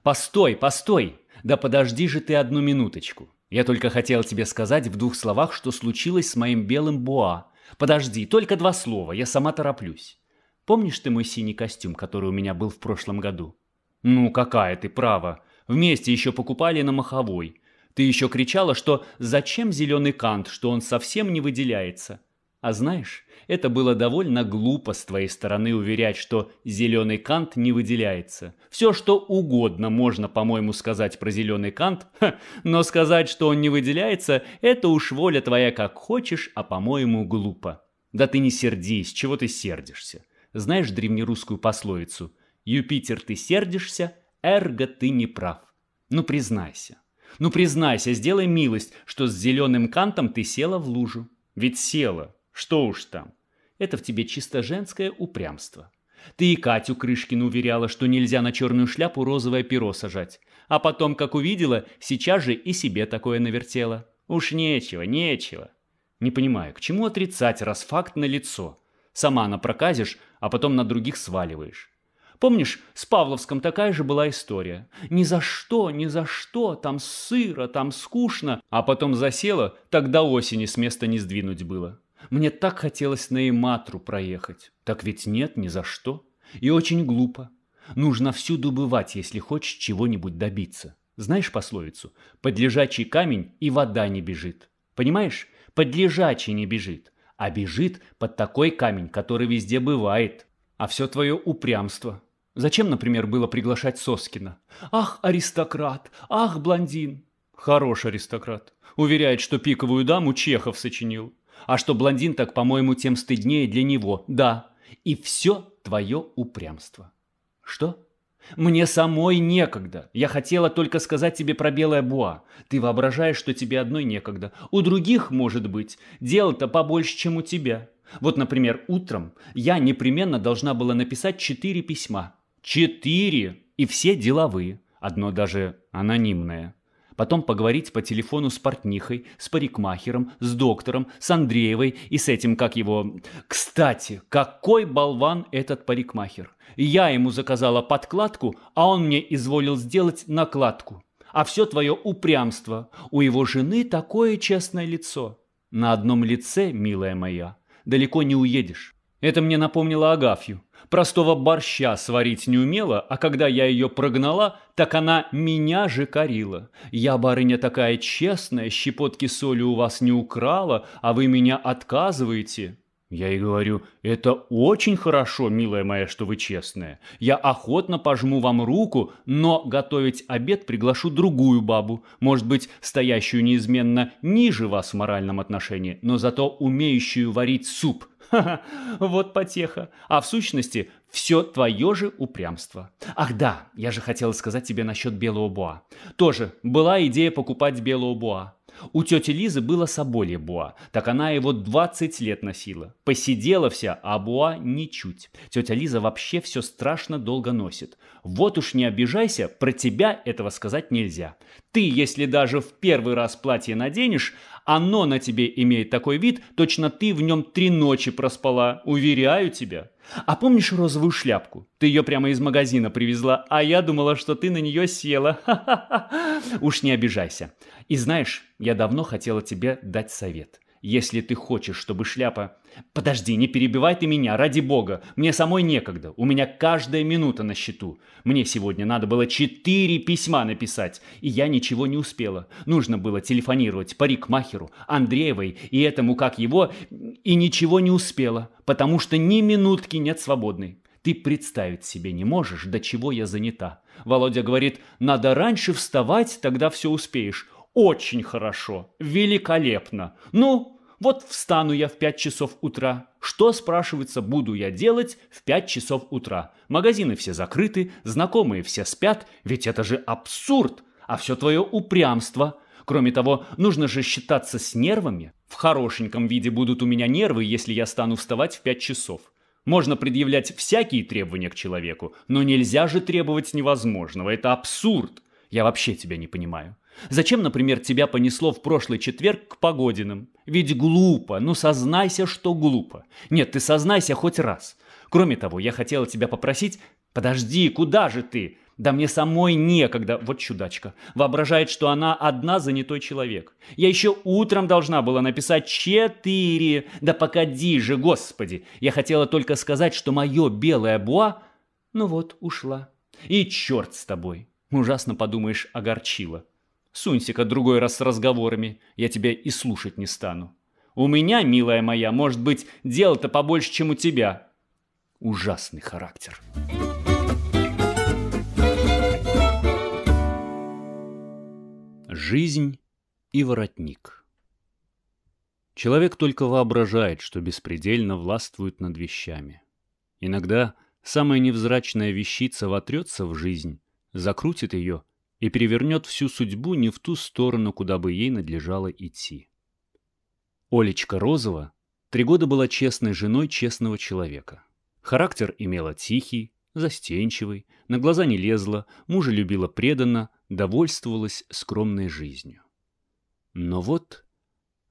«Постой, постой! Да подожди же ты одну минуточку. Я только хотел тебе сказать в двух словах, что случилось с моим белым буа. Подожди, только два слова, я сама тороплюсь. Помнишь ты мой синий костюм, который у меня был в прошлом году? Ну, какая ты права. Вместе еще покупали на Маховой. Ты еще кричала, что зачем зеленый кант, что он совсем не выделяется. А знаешь, это было довольно глупо с твоей стороны уверять, что зеленый кант не выделяется. Все, что угодно можно, по-моему, сказать про зеленый кант, ха, но сказать, что он не выделяется, это уж воля твоя как хочешь, а, по-моему, глупо. Да ты не сердись, чего ты сердишься? Знаешь древнерусскую пословицу «Юпитер, ты сердишься, эрго ты не прав». Ну, признайся. Ну, признайся, сделай милость, что с зеленым кантом ты села в лужу. Ведь села. Что уж там. Это в тебе чисто женское упрямство. Ты и Катю Крышкину уверяла, что нельзя на черную шляпу розовое перо сажать. А потом, как увидела, сейчас же и себе такое навертела. Уж нечего, нечего. Не понимаю, к чему отрицать, раз факт на лицо? Сама напроказишь, а потом на других сваливаешь. Помнишь, с Павловском такая же была история. Ни за что, ни за что, там сыро, там скучно, а потом засела, до осени с места не сдвинуть было. Мне так хотелось на Иматру проехать. Так ведь нет, ни за что. И очень глупо. Нужно всюду бывать, если хочешь чего-нибудь добиться. Знаешь пословицу? Под лежачий камень и вода не бежит. Понимаешь? Под лежачий не бежит а бежит под такой камень, который везде бывает. А все твое упрямство. Зачем, например, было приглашать Соскина? Ах, аристократ! Ах, блондин! Хорош аристократ. Уверяет, что пиковую даму Чехов сочинил. А что блондин, так, по-моему, тем стыднее для него. Да. И все твое упрямство. Что? Мне самой некогда. Я хотела только сказать тебе про белое буа. Ты воображаешь, что тебе одной некогда. У других, может быть, дело-то побольше, чем у тебя. Вот, например, утром я непременно должна была написать четыре письма. Четыре! И все деловые. Одно даже анонимное потом поговорить по телефону с портнихой, с парикмахером, с доктором, с Андреевой и с этим, как его... Кстати, какой болван этот парикмахер. Я ему заказала подкладку, а он мне изволил сделать накладку. А все твое упрямство. У его жены такое честное лицо. На одном лице, милая моя, далеко не уедешь. Это мне напомнило Агафью. Простого борща сварить не умела, а когда я ее прогнала, так она меня же корила. Я, барыня, такая честная, щепотки соли у вас не украла, а вы меня отказываете. Я ей говорю, это очень хорошо, милая моя, что вы честная. Я охотно пожму вам руку, но готовить обед приглашу другую бабу, может быть, стоящую неизменно ниже вас в моральном отношении, но зато умеющую варить суп – Вот потеха. А в сущности, все твое же упрямство. Ах да, я же хотела сказать тебе насчет белого буа. Тоже была идея покупать белого буа. У тети Лизы было соболье буа, так она его 20 лет носила. Посидела вся, а буа ничуть. Тетя Лиза вообще все страшно долго носит. Вот уж не обижайся, про тебя этого сказать нельзя. Ты, если даже в первый раз платье наденешь, оно на тебе имеет такой вид, точно ты в нем три ночи проспала, уверяю тебя. А помнишь розовую шляпку? Ты ее прямо из магазина привезла, а я думала, что ты на нее села. Уж не обижайся. И знаешь, я давно хотела тебе дать совет. Если ты хочешь, чтобы шляпа... Подожди, не перебивай ты меня, ради бога. Мне самой некогда. У меня каждая минута на счету. Мне сегодня надо было четыре письма написать, и я ничего не успела. Нужно было телефонировать парикмахеру, Андреевой и этому, как его, и ничего не успела, потому что ни минутки нет свободной. Ты представить себе не можешь, до чего я занята. Володя говорит, надо раньше вставать, тогда все успеешь. Очень хорошо, великолепно. Ну, Вот встану я в 5 часов утра. Что, спрашивается, буду я делать в 5 часов утра? Магазины все закрыты, знакомые все спят, ведь это же абсурд, а все твое упрямство. Кроме того, нужно же считаться с нервами. В хорошеньком виде будут у меня нервы, если я стану вставать в 5 часов. Можно предъявлять всякие требования к человеку, но нельзя же требовать невозможного. Это абсурд. Я вообще тебя не понимаю. Зачем, например, тебя понесло в прошлый четверг к Погодиным? Ведь глупо, ну сознайся, что глупо. Нет, ты сознайся хоть раз. Кроме того, я хотела тебя попросить... Подожди, куда же ты? Да мне самой некогда, вот чудачка, воображает, что она одна занятой человек. Я еще утром должна была написать четыре. Да погоди же, господи. Я хотела только сказать, что мое белое буа... Ну вот, ушла. И черт с тобой. Ужасно подумаешь, огорчила. Сунься-ка другой раз с разговорами, я тебя и слушать не стану. У меня, милая моя, может быть, дело-то побольше, чем у тебя. Ужасный характер. Жизнь и воротник. Человек только воображает, что беспредельно властвует над вещами. Иногда самая невзрачная вещица вотрется в жизнь, закрутит ее – и перевернет всю судьбу не в ту сторону, куда бы ей надлежало идти. Олечка Розова три года была честной женой честного человека. Характер имела тихий, застенчивый, на глаза не лезла, мужа любила преданно, довольствовалась скромной жизнью. Но вот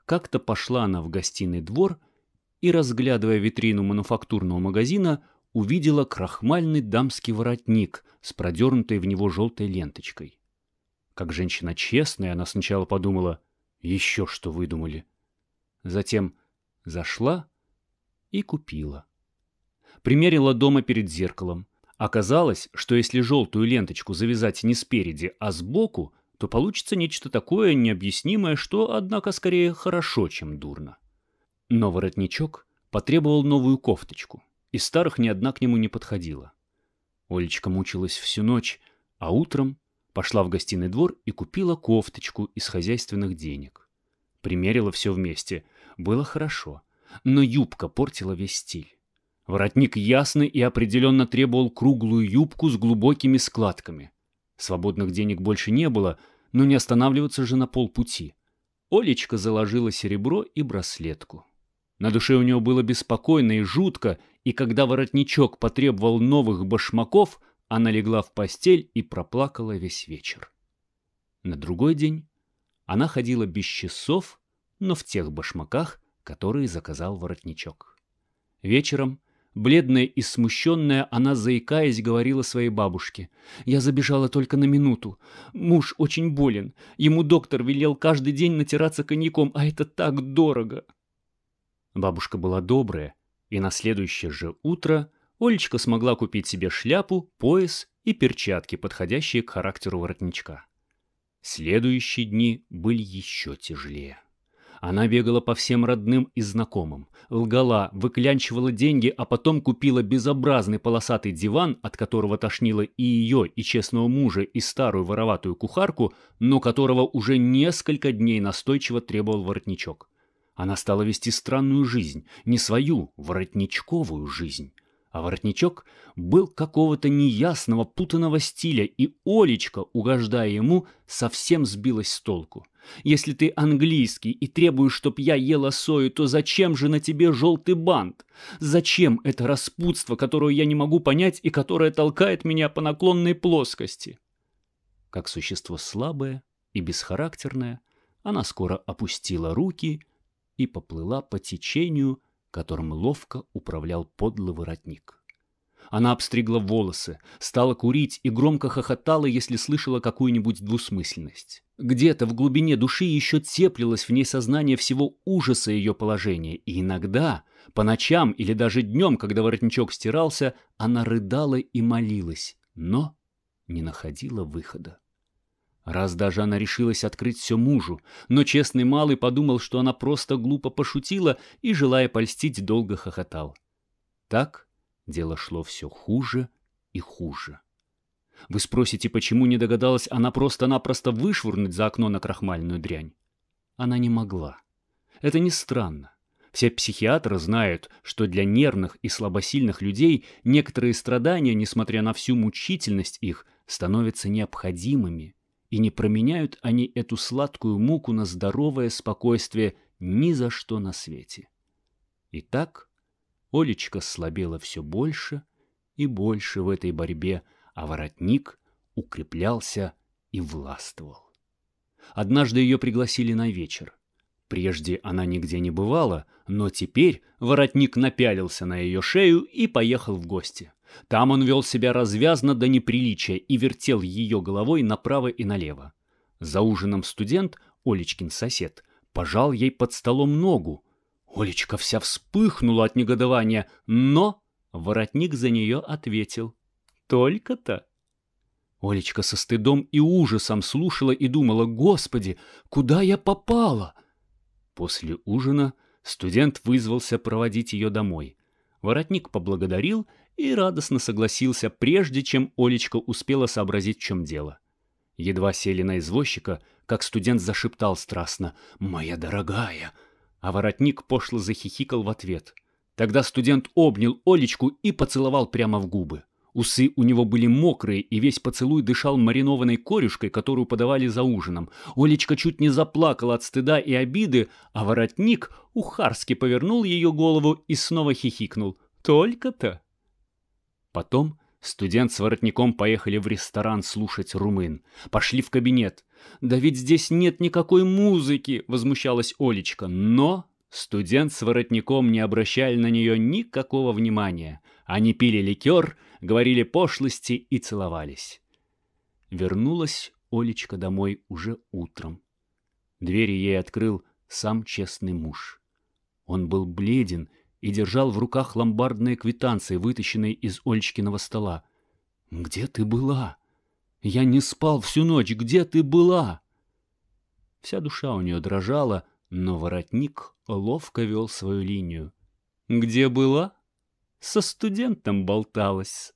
как-то пошла она в гостиный двор и, разглядывая витрину мануфактурного магазина, увидела крахмальный дамский воротник с продернутой в него желтой ленточкой. Как женщина честная, она сначала подумала, еще что выдумали. Затем зашла и купила. Примерила дома перед зеркалом. Оказалось, что если желтую ленточку завязать не спереди, а сбоку, то получится нечто такое необъяснимое, что, однако, скорее хорошо, чем дурно. Но воротничок потребовал новую кофточку и старых ни одна к нему не подходила. Олечка мучилась всю ночь, а утром пошла в гостиный двор и купила кофточку из хозяйственных денег. Примерила все вместе. Было хорошо, но юбка портила весь стиль. Воротник ясный и определенно требовал круглую юбку с глубокими складками. Свободных денег больше не было, но не останавливаться же на полпути. Олечка заложила серебро и браслетку. На душе у него было беспокойно и жутко, и когда воротничок потребовал новых башмаков, она легла в постель и проплакала весь вечер. На другой день она ходила без часов, но в тех башмаках, которые заказал воротничок. Вечером, бледная и смущенная, она, заикаясь, говорила своей бабушке. «Я забежала только на минуту. Муж очень болен. Ему доктор велел каждый день натираться коньяком, а это так дорого». Бабушка была добрая, и на следующее же утро Олечка смогла купить себе шляпу, пояс и перчатки, подходящие к характеру воротничка. Следующие дни были еще тяжелее. Она бегала по всем родным и знакомым, лгала, выклянчивала деньги, а потом купила безобразный полосатый диван, от которого тошнило и ее, и честного мужа, и старую вороватую кухарку, но которого уже несколько дней настойчиво требовал воротничок. Она стала вести странную жизнь, не свою, воротничковую жизнь. А воротничок был какого-то неясного, путанного стиля, и Олечка, угождая ему, совсем сбилась с толку. Если ты английский и требуешь, чтоб я ела сою, то зачем же на тебе желтый бант? Зачем это распутство, которое я не могу понять и которое толкает меня по наклонной плоскости? Как существо слабое и бесхарактерное, она скоро опустила руки и поплыла по течению, которым ловко управлял подлый воротник. Она обстригла волосы, стала курить и громко хохотала, если слышала какую-нибудь двусмысленность. Где-то в глубине души еще теплилось в ней сознание всего ужаса ее положения, и иногда, по ночам или даже днем, когда воротничок стирался, она рыдала и молилась, но не находила выхода. Раз даже она решилась открыть все мужу, но честный малый подумал, что она просто глупо пошутила и, желая польстить, долго хохотал. Так дело шло все хуже и хуже. Вы спросите, почему не догадалась она просто-напросто вышвырнуть за окно на крахмальную дрянь? Она не могла. Это не странно. Все психиатры знают, что для нервных и слабосильных людей некоторые страдания, несмотря на всю мучительность их, становятся необходимыми, и не променяют они эту сладкую муку на здоровое спокойствие ни за что на свете. Итак, Олечка слабела все больше и больше в этой борьбе, а воротник укреплялся и властвовал. Однажды ее пригласили на вечер. Прежде она нигде не бывала, но теперь воротник напялился на ее шею и поехал в гости. Там он вел себя развязно до неприличия и вертел ее головой направо и налево. За ужином студент, Олечкин сосед, пожал ей под столом ногу. Олечка вся вспыхнула от негодования, но воротник за нее ответил. «Только-то!» Олечка со стыдом и ужасом слушала и думала, «Господи, куда я попала?» После ужина студент вызвался проводить ее домой. Воротник поблагодарил и радостно согласился, прежде чем Олечка успела сообразить, в чем дело. Едва сели на извозчика, как студент зашептал страстно «Моя дорогая!», а воротник пошло захихикал в ответ. Тогда студент обнял Олечку и поцеловал прямо в губы. Усы у него были мокрые, и весь поцелуй дышал маринованной корюшкой, которую подавали за ужином. Олечка чуть не заплакала от стыда и обиды, а воротник ухарски повернул ее голову и снова хихикнул. «Только-то!» Потом студент с воротником поехали в ресторан слушать румын. Пошли в кабинет. «Да ведь здесь нет никакой музыки!» — возмущалась Олечка. Но студент с воротником не обращали на нее никакого внимания. Они пили ликер, говорили пошлости и целовались. Вернулась Олечка домой уже утром. Двери ей открыл сам честный муж. Он был бледен и держал в руках ломбардные квитанции, вытащенные из Олечкиного стола. «Где ты была? Я не спал всю ночь. Где ты была?» Вся душа у нее дрожала, но воротник ловко вел свою линию. «Где была?» «Со студентом болталась».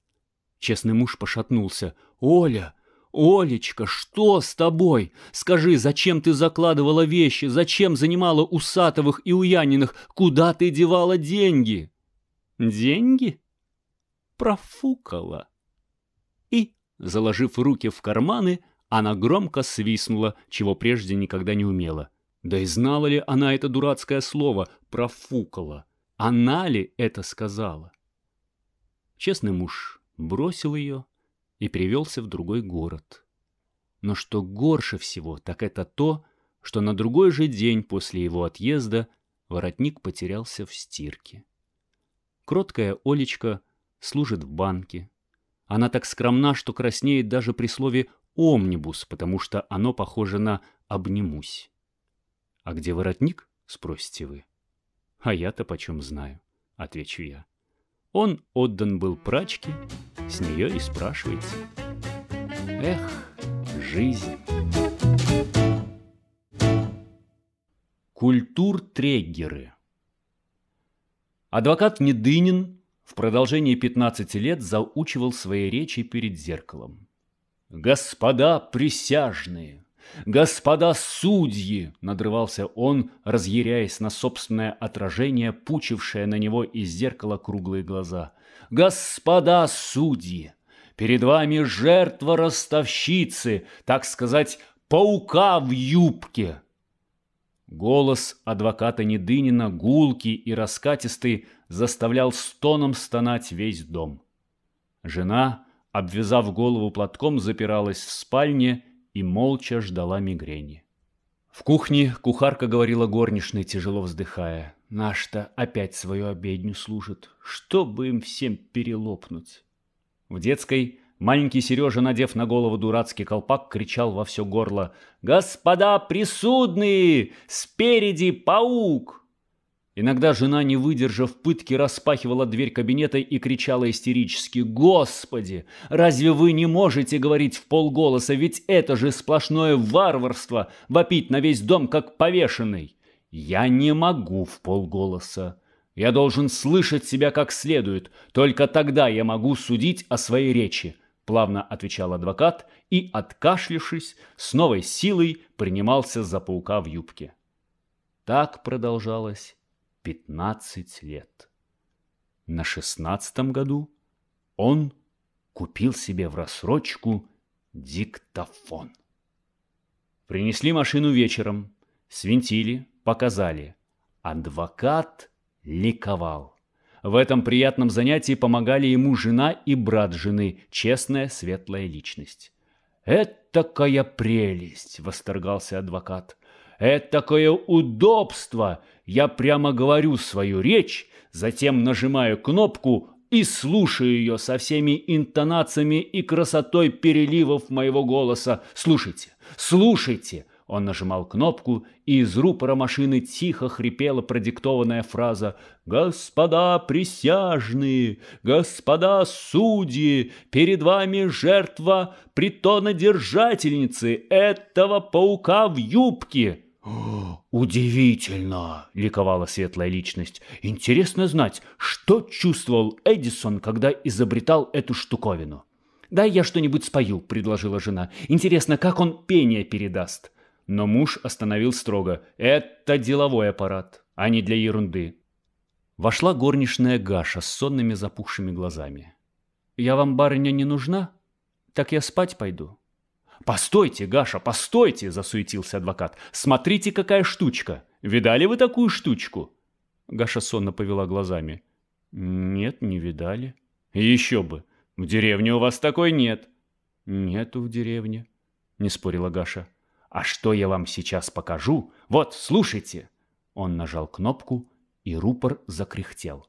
Честный муж пошатнулся. «Оля! Олечка, что с тобой? Скажи, зачем ты закладывала вещи? Зачем занимала у Сатовых и у Яниных? Куда ты девала деньги?» «Деньги?» Профукала. И, заложив руки в карманы, она громко свистнула, чего прежде никогда не умела. Да и знала ли она это дурацкое слово «профукала»? Она ли это сказала? Честный муж бросил ее и привелся в другой город. Но что горше всего, так это то, что на другой же день после его отъезда воротник потерялся в стирке. Кроткая Олечка служит в банке. Она так скромна, что краснеет даже при слове «омнибус», потому что оно похоже на «обнимусь». «А где воротник?» — спросите вы. «А я-то почем знаю?» — отвечу я. Он отдан был прачке, с нее и спрашивайте. Эх, жизнь. Культур-треггеры Адвокат Недынин в продолжении 15 лет заучивал свои речи перед зеркалом. «Господа присяжные! «Господа судьи!» — надрывался он, разъяряясь на собственное отражение, пучившее на него из зеркала круглые глаза. «Господа судьи! Перед вами жертва ростовщицы, так сказать, паука в юбке!» Голос адвоката Недынина, гулкий и раскатистый, заставлял стоном стонать весь дом. Жена, обвязав голову платком, запиралась в спальне и молча ждала мигрени. В кухне кухарка говорила горничной, тяжело вздыхая. «Наш-то опять свою обедню служит, чтобы им всем перелопнуть». В детской маленький Сережа, надев на голову дурацкий колпак, кричал во все горло «Господа присудные! Спереди паук!» Иногда жена, не выдержав пытки, распахивала дверь кабинета и кричала истерически «Господи, разве вы не можете говорить в полголоса, ведь это же сплошное варварство, вопить на весь дом, как повешенный!» «Я не могу в полголоса. Я должен слышать себя как следует, только тогда я могу судить о своей речи», плавно отвечал адвокат и, откашлившись, с новой силой принимался за паука в юбке. Так продолжалось 15 лет. На шестнадцатом году он купил себе в рассрочку диктофон. Принесли машину вечером, свинтили, показали. Адвокат ликовал. В этом приятном занятии помогали ему жена и брат жены, честная, светлая личность. «Этакая прелесть!» — восторгался адвокат. «Этакое удобство! Я прямо говорю свою речь, затем нажимаю кнопку и слушаю ее со всеми интонациями и красотой переливов моего голоса. Слушайте, слушайте!» Он нажимал кнопку, и из рупора машины тихо хрипела продиктованная фраза «Господа присяжные, господа судьи, перед вами жертва притонодержательницы этого паука в юбке». «Удивительно!» — ликовала светлая личность. «Интересно знать, что чувствовал Эдисон, когда изобретал эту штуковину?» «Дай я что-нибудь спою», — предложила жена. «Интересно, как он пение передаст?» Но муж остановил строго. «Это деловой аппарат, а не для ерунды». Вошла горничная Гаша с сонными запухшими глазами. «Я вам, барыня, не нужна? Так я спать пойду». «Постойте, Гаша, постойте!» – засуетился адвокат. «Смотрите, какая штучка! Видали вы такую штучку?» Гаша сонно повела глазами. «Нет, не видали». «Еще бы! В деревне у вас такой нет». «Нету в деревне», – не спорила Гаша. А что я вам сейчас покажу? Вот, слушайте!» Он нажал кнопку, и рупор закряхтел.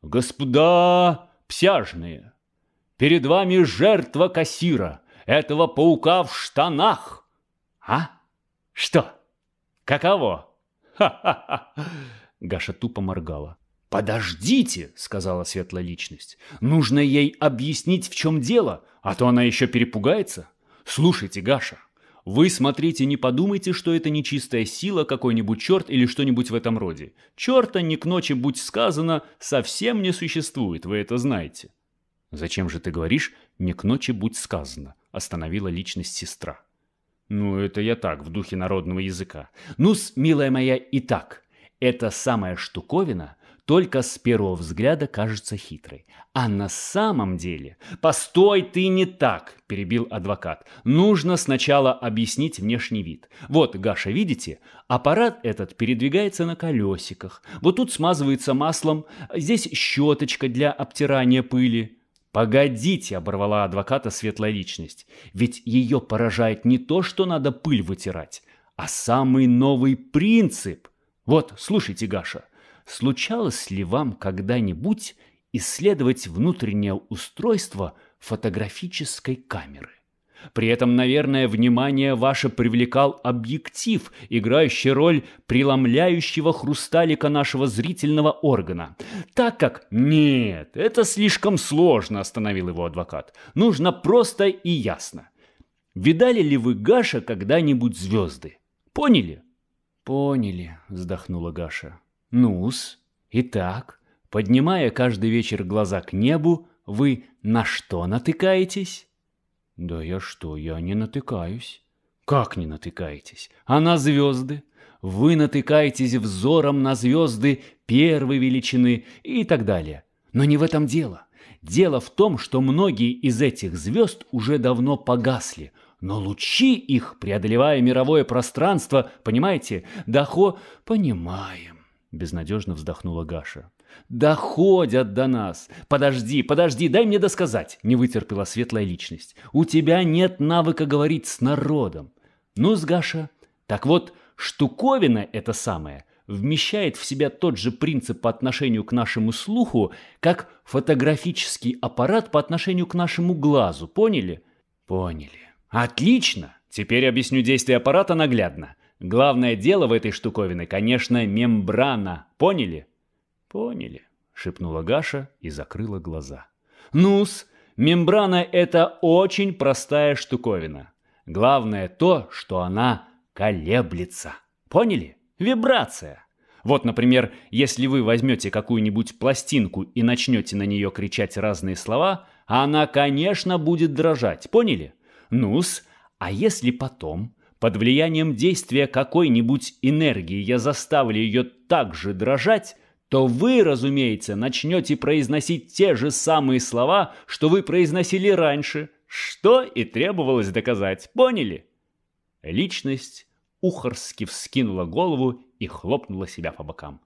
«Господа псяжные, перед вами жертва кассира, этого паука в штанах!» «А? Что? Каково?» «Ха-ха-ха!» Гаша тупо моргала. «Подождите!» — сказала светлая личность. «Нужно ей объяснить, в чем дело, а то она еще перепугается. Слушайте, Гаша, вы смотрите, не подумайте, что это нечистая сила, какой-нибудь черт или что-нибудь в этом роде. Черта не к ночи будь сказано совсем не существует, вы это знаете. Зачем же ты говоришь «не к ночи будь сказано», остановила личность сестра. Ну, это я так, в духе народного языка. Ну-с, милая моя, и так. Эта самая штуковина только с первого взгляда кажется хитрой. А на самом деле... «Постой, ты не так!» – перебил адвокат. «Нужно сначала объяснить внешний вид. Вот, Гаша, видите? Аппарат этот передвигается на колесиках. Вот тут смазывается маслом, здесь щеточка для обтирания пыли». «Погодите!» – оборвала адвоката светлая личность. «Ведь ее поражает не то, что надо пыль вытирать, а самый новый принцип. Вот, слушайте, Гаша, случалось ли вам когда-нибудь исследовать внутреннее устройство фотографической камеры? При этом, наверное, внимание ваше привлекал объектив, играющий роль преломляющего хрусталика нашего зрительного органа. Так как «нет, это слишком сложно», – остановил его адвокат. «Нужно просто и ясно. Видали ли вы, Гаша, когда-нибудь звезды? Поняли?» «Поняли», – вздохнула Гаша. Ну-с, итак, поднимая каждый вечер глаза к небу, вы на что натыкаетесь? Да я что, я не натыкаюсь. Как не натыкаетесь? А на звезды? Вы натыкаетесь взором на звезды первой величины и так далее. Но не в этом дело. Дело в том, что многие из этих звезд уже давно погасли, но лучи их, преодолевая мировое пространство, понимаете, дохо... Понимаем. Безнадежно вздохнула Гаша. «Доходят до нас! Подожди, подожди, дай мне досказать!» Не вытерпела светлая личность. «У тебя нет навыка говорить с народом!» «Ну, с Гаша, так вот, штуковина эта самая вмещает в себя тот же принцип по отношению к нашему слуху, как фотографический аппарат по отношению к нашему глазу. Поняли?» «Поняли. Отлично! Теперь объясню действие аппарата наглядно. Главное дело в этой штуковине, конечно, мембрана. Поняли? Поняли, шепнула Гаша и закрыла глаза. Нус, мембрана это очень простая штуковина. Главное то, что она колеблется. Поняли? Вибрация. Вот, например, если вы возьмете какую-нибудь пластинку и начнете на нее кричать разные слова, она, конечно, будет дрожать. Поняли? Нус, а если потом под влиянием действия какой-нибудь энергии я заставлю ее так же дрожать, то вы, разумеется, начнете произносить те же самые слова, что вы произносили раньше, что и требовалось доказать. Поняли? Личность ухорски вскинула голову и хлопнула себя по бокам.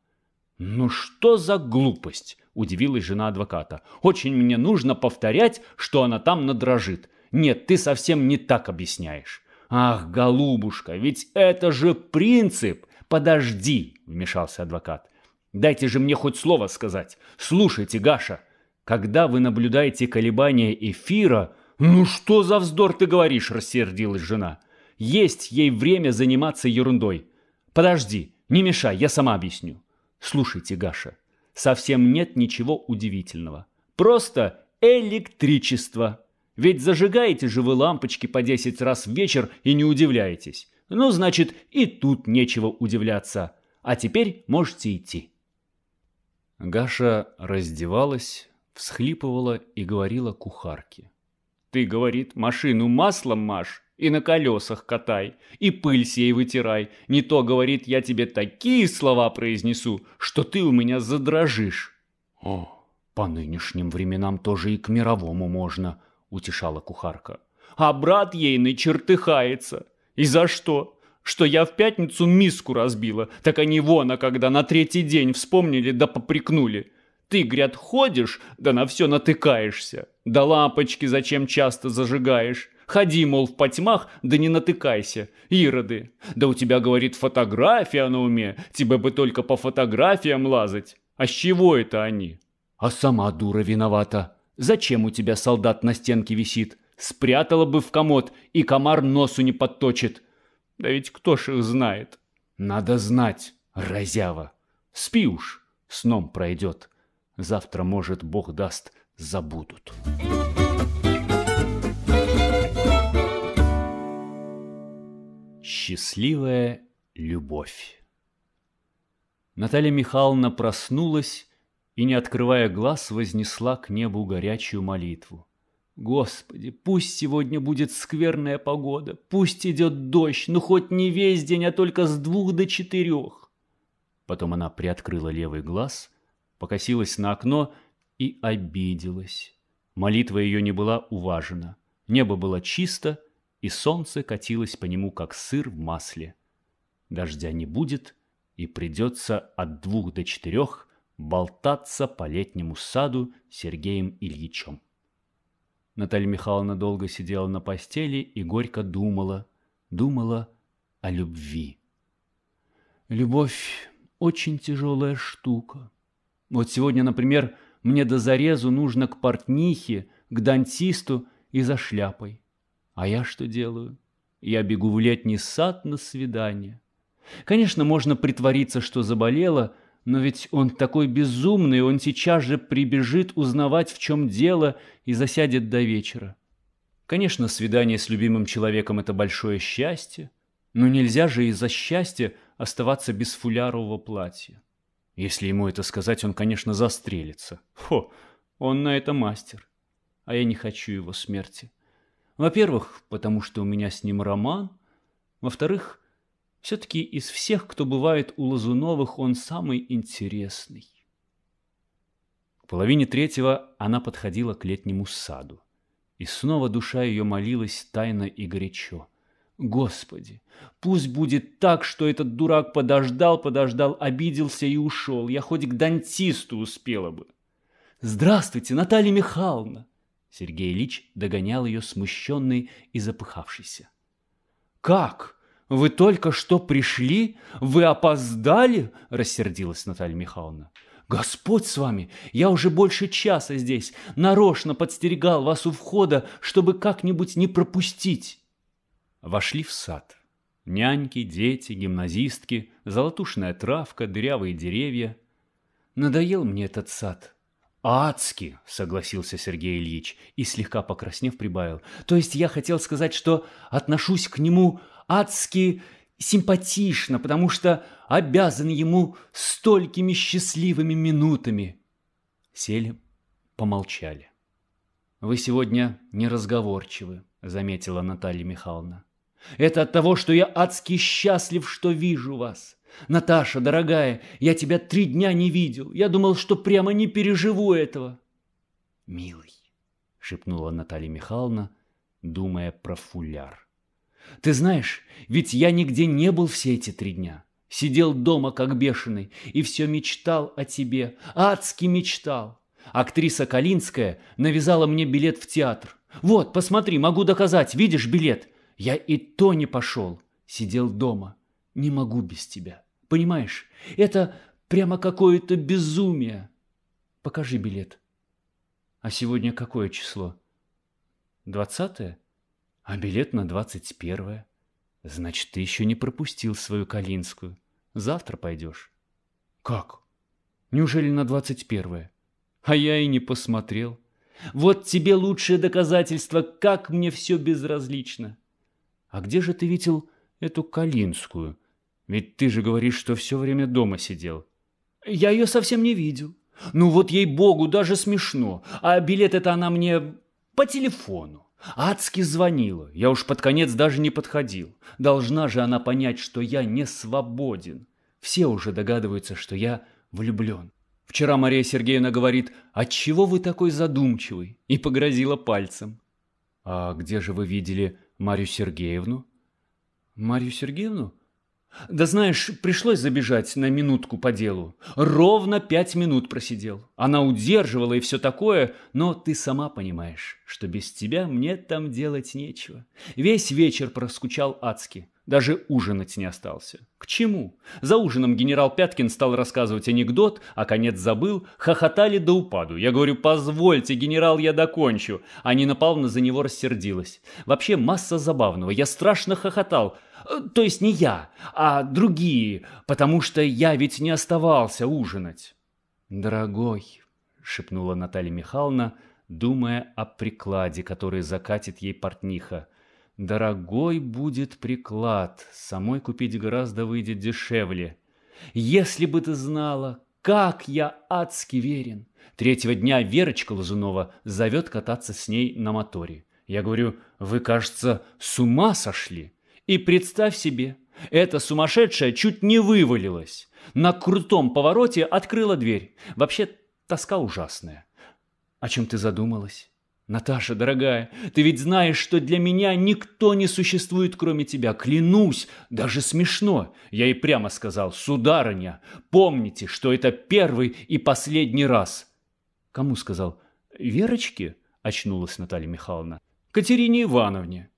«Ну что за глупость?» – удивилась жена адвоката. «Очень мне нужно повторять, что она там надрожит. Нет, ты совсем не так объясняешь». «Ах, голубушка, ведь это же принцип!» «Подожди!» – вмешался адвокат. «Дайте же мне хоть слово сказать. Слушайте, Гаша, когда вы наблюдаете колебания эфира...» «Ну что за вздор ты говоришь?» – рассердилась жена. «Есть ей время заниматься ерундой. Подожди, не мешай, я сама объясню. Слушайте, Гаша, совсем нет ничего удивительного. Просто электричество. Ведь зажигаете же вы лампочки по 10 раз в вечер и не удивляетесь. Ну, значит, и тут нечего удивляться. А теперь можете идти. Гаша раздевалась, всхлипывала и говорила кухарке. Ты, говорит, машину маслом машь и на колесах катай, и пыль сей вытирай. Не то, говорит, я тебе такие слова произнесу, что ты у меня задрожишь. О, по нынешним временам тоже и к мировому можно, утешала кухарка. А брат ейный чертыхается. И за что? Что я в пятницу миску разбила, так они вон, а когда на третий день вспомнили да попрекнули. Ты, гряд, ходишь, да на все натыкаешься. Да лампочки зачем часто зажигаешь? Ходи, мол, в потьмах, да не натыкайся, ироды. Да у тебя, говорит, фотография на уме, тебе бы только по фотографиям лазать. А с чего это они? А сама дура виновата. Зачем у тебя солдат на стенке висит? Спрятала бы в комод, и комар носу не подточит. Да ведь кто ж их знает? Надо знать, разява. Спи уж, сном пройдет. Завтра, может, Бог даст, забудут. Счастливая любовь Наталья Михайловна проснулась и, не открывая глаз, вознесла к небу горячую молитву. Господи, пусть сегодня будет скверная погода, пусть идет дождь, ну хоть не весь день, а только с двух до четырех. Потом она приоткрыла левый глаз, покосилась на окно и обиделась. Молитва ее не была уважена. Небо было чисто, и солнце катилось по нему, как сыр в масле. Дождя не будет, и придется от двух до четырех болтаться по летнему саду Сергеем Ильичем. Наталья Михайловна долго сидела на постели и горько думала, думала о любви. Любовь – очень тяжелая штука. Вот сегодня, например, мне до зарезу нужно к портнихе, к дантисту и за шляпой. А я что делаю? Я бегу в летний сад на свидание. Конечно, можно притвориться, что заболела, но ведь он такой безумный, он сейчас же прибежит узнавать, в чем дело, и засядет до вечера. Конечно, свидание с любимым человеком – это большое счастье, но нельзя же из-за счастья оставаться без фулярового платья. Если ему это сказать, он, конечно, застрелится. Фу, он на это мастер. А я не хочу его смерти. Во-первых, потому что у меня с ним роман. Во-вторых, все-таки из всех, кто бывает у Лазуновых, он самый интересный. К половине третьего она подходила к летнему саду. И снова душа ее молилась тайно и горячо. Господи, пусть будет так, что этот дурак подождал, подождал, обиделся и ушел. Я хоть к дантисту успела бы. Здравствуйте, Наталья Михайловна! Сергей Ильич догонял ее смущенный и запыхавшийся. «Как? Вы только что пришли? Вы опоздали?» – рассердилась Наталья Михайловна. «Господь с вами! Я уже больше часа здесь, нарочно подстерегал вас у входа, чтобы как-нибудь не пропустить!» Вошли в сад. Няньки, дети, гимназистки, золотушная травка, дырявые деревья. Надоел мне этот сад. «Адски!» — согласился Сергей Ильич и, слегка покраснев, прибавил. «То есть я хотел сказать, что отношусь к нему адски симпатично, потому что обязан ему столькими счастливыми минутами». Сели, помолчали. «Вы сегодня неразговорчивы», — заметила Наталья Михайловна. Это от того, что я адски счастлив, что вижу вас. Наташа, дорогая, я тебя три дня не видел. Я думал, что прямо не переживу этого. Милый, шепнула Наталья Михайловна, думая про фуляр. Ты знаешь, ведь я нигде не был все эти три дня. Сидел дома, как бешеный, и все мечтал о тебе, адски мечтал. Актриса Калинская навязала мне билет в театр. Вот, посмотри, могу доказать, видишь билет? Я и то не пошел, сидел дома. Не могу без тебя. Понимаешь, это прямо какое-то безумие. Покажи билет. А сегодня какое число? Двадцатое? А билет на двадцать первое. Значит, ты еще не пропустил свою Калинскую. Завтра пойдешь. Как? Неужели на двадцать первое? А я и не посмотрел. Вот тебе лучшее доказательство, как мне все безразлично. А где же ты видел эту Калинскую? Ведь ты же говоришь, что все время дома сидел. Я ее совсем не видел. Ну вот ей-богу, даже смешно. А билет это она мне по телефону. Адски звонила. Я уж под конец даже не подходил. Должна же она понять, что я не свободен. Все уже догадываются, что я влюблен. Вчера Мария Сергеевна говорит, «Отчего вы такой задумчивый?» и погрозила пальцем. «А где же вы видели Марию Сергеевну?» «Марию Сергеевну?» Да знаешь, пришлось забежать на минутку по делу. Ровно пять минут просидел. Она удерживала и все такое, но ты сама понимаешь, что без тебя мне там делать нечего. Весь вечер проскучал адски. Даже ужинать не остался. К чему? За ужином генерал Пяткин стал рассказывать анекдот, а конец забыл, хохотали до упаду. Я говорю, позвольте, генерал, я докончу. А Нина Павловна за него рассердилась. Вообще масса забавного. Я страшно хохотал. Э, то есть не я, а другие, потому что я ведь не оставался ужинать. «Дорогой», — шепнула Наталья Михайловна, думая о прикладе, который закатит ей портниха, — Дорогой будет приклад, самой купить гораздо выйдет дешевле. Если бы ты знала, как я адски верен. Третьего дня Верочка Лазунова зовет кататься с ней на моторе. Я говорю, вы, кажется, с ума сошли. И представь себе, эта сумасшедшая чуть не вывалилась. На крутом повороте открыла дверь. Вообще, тоска ужасная. О чем ты задумалась? Наташа, дорогая, ты ведь знаешь, что для меня никто не существует, кроме тебя. Клянусь, даже смешно. Я ей прямо сказал, сударыня, помните, что это первый и последний раз. Кому сказал? Верочке? Очнулась Наталья Михайловна. Катерине Ивановне.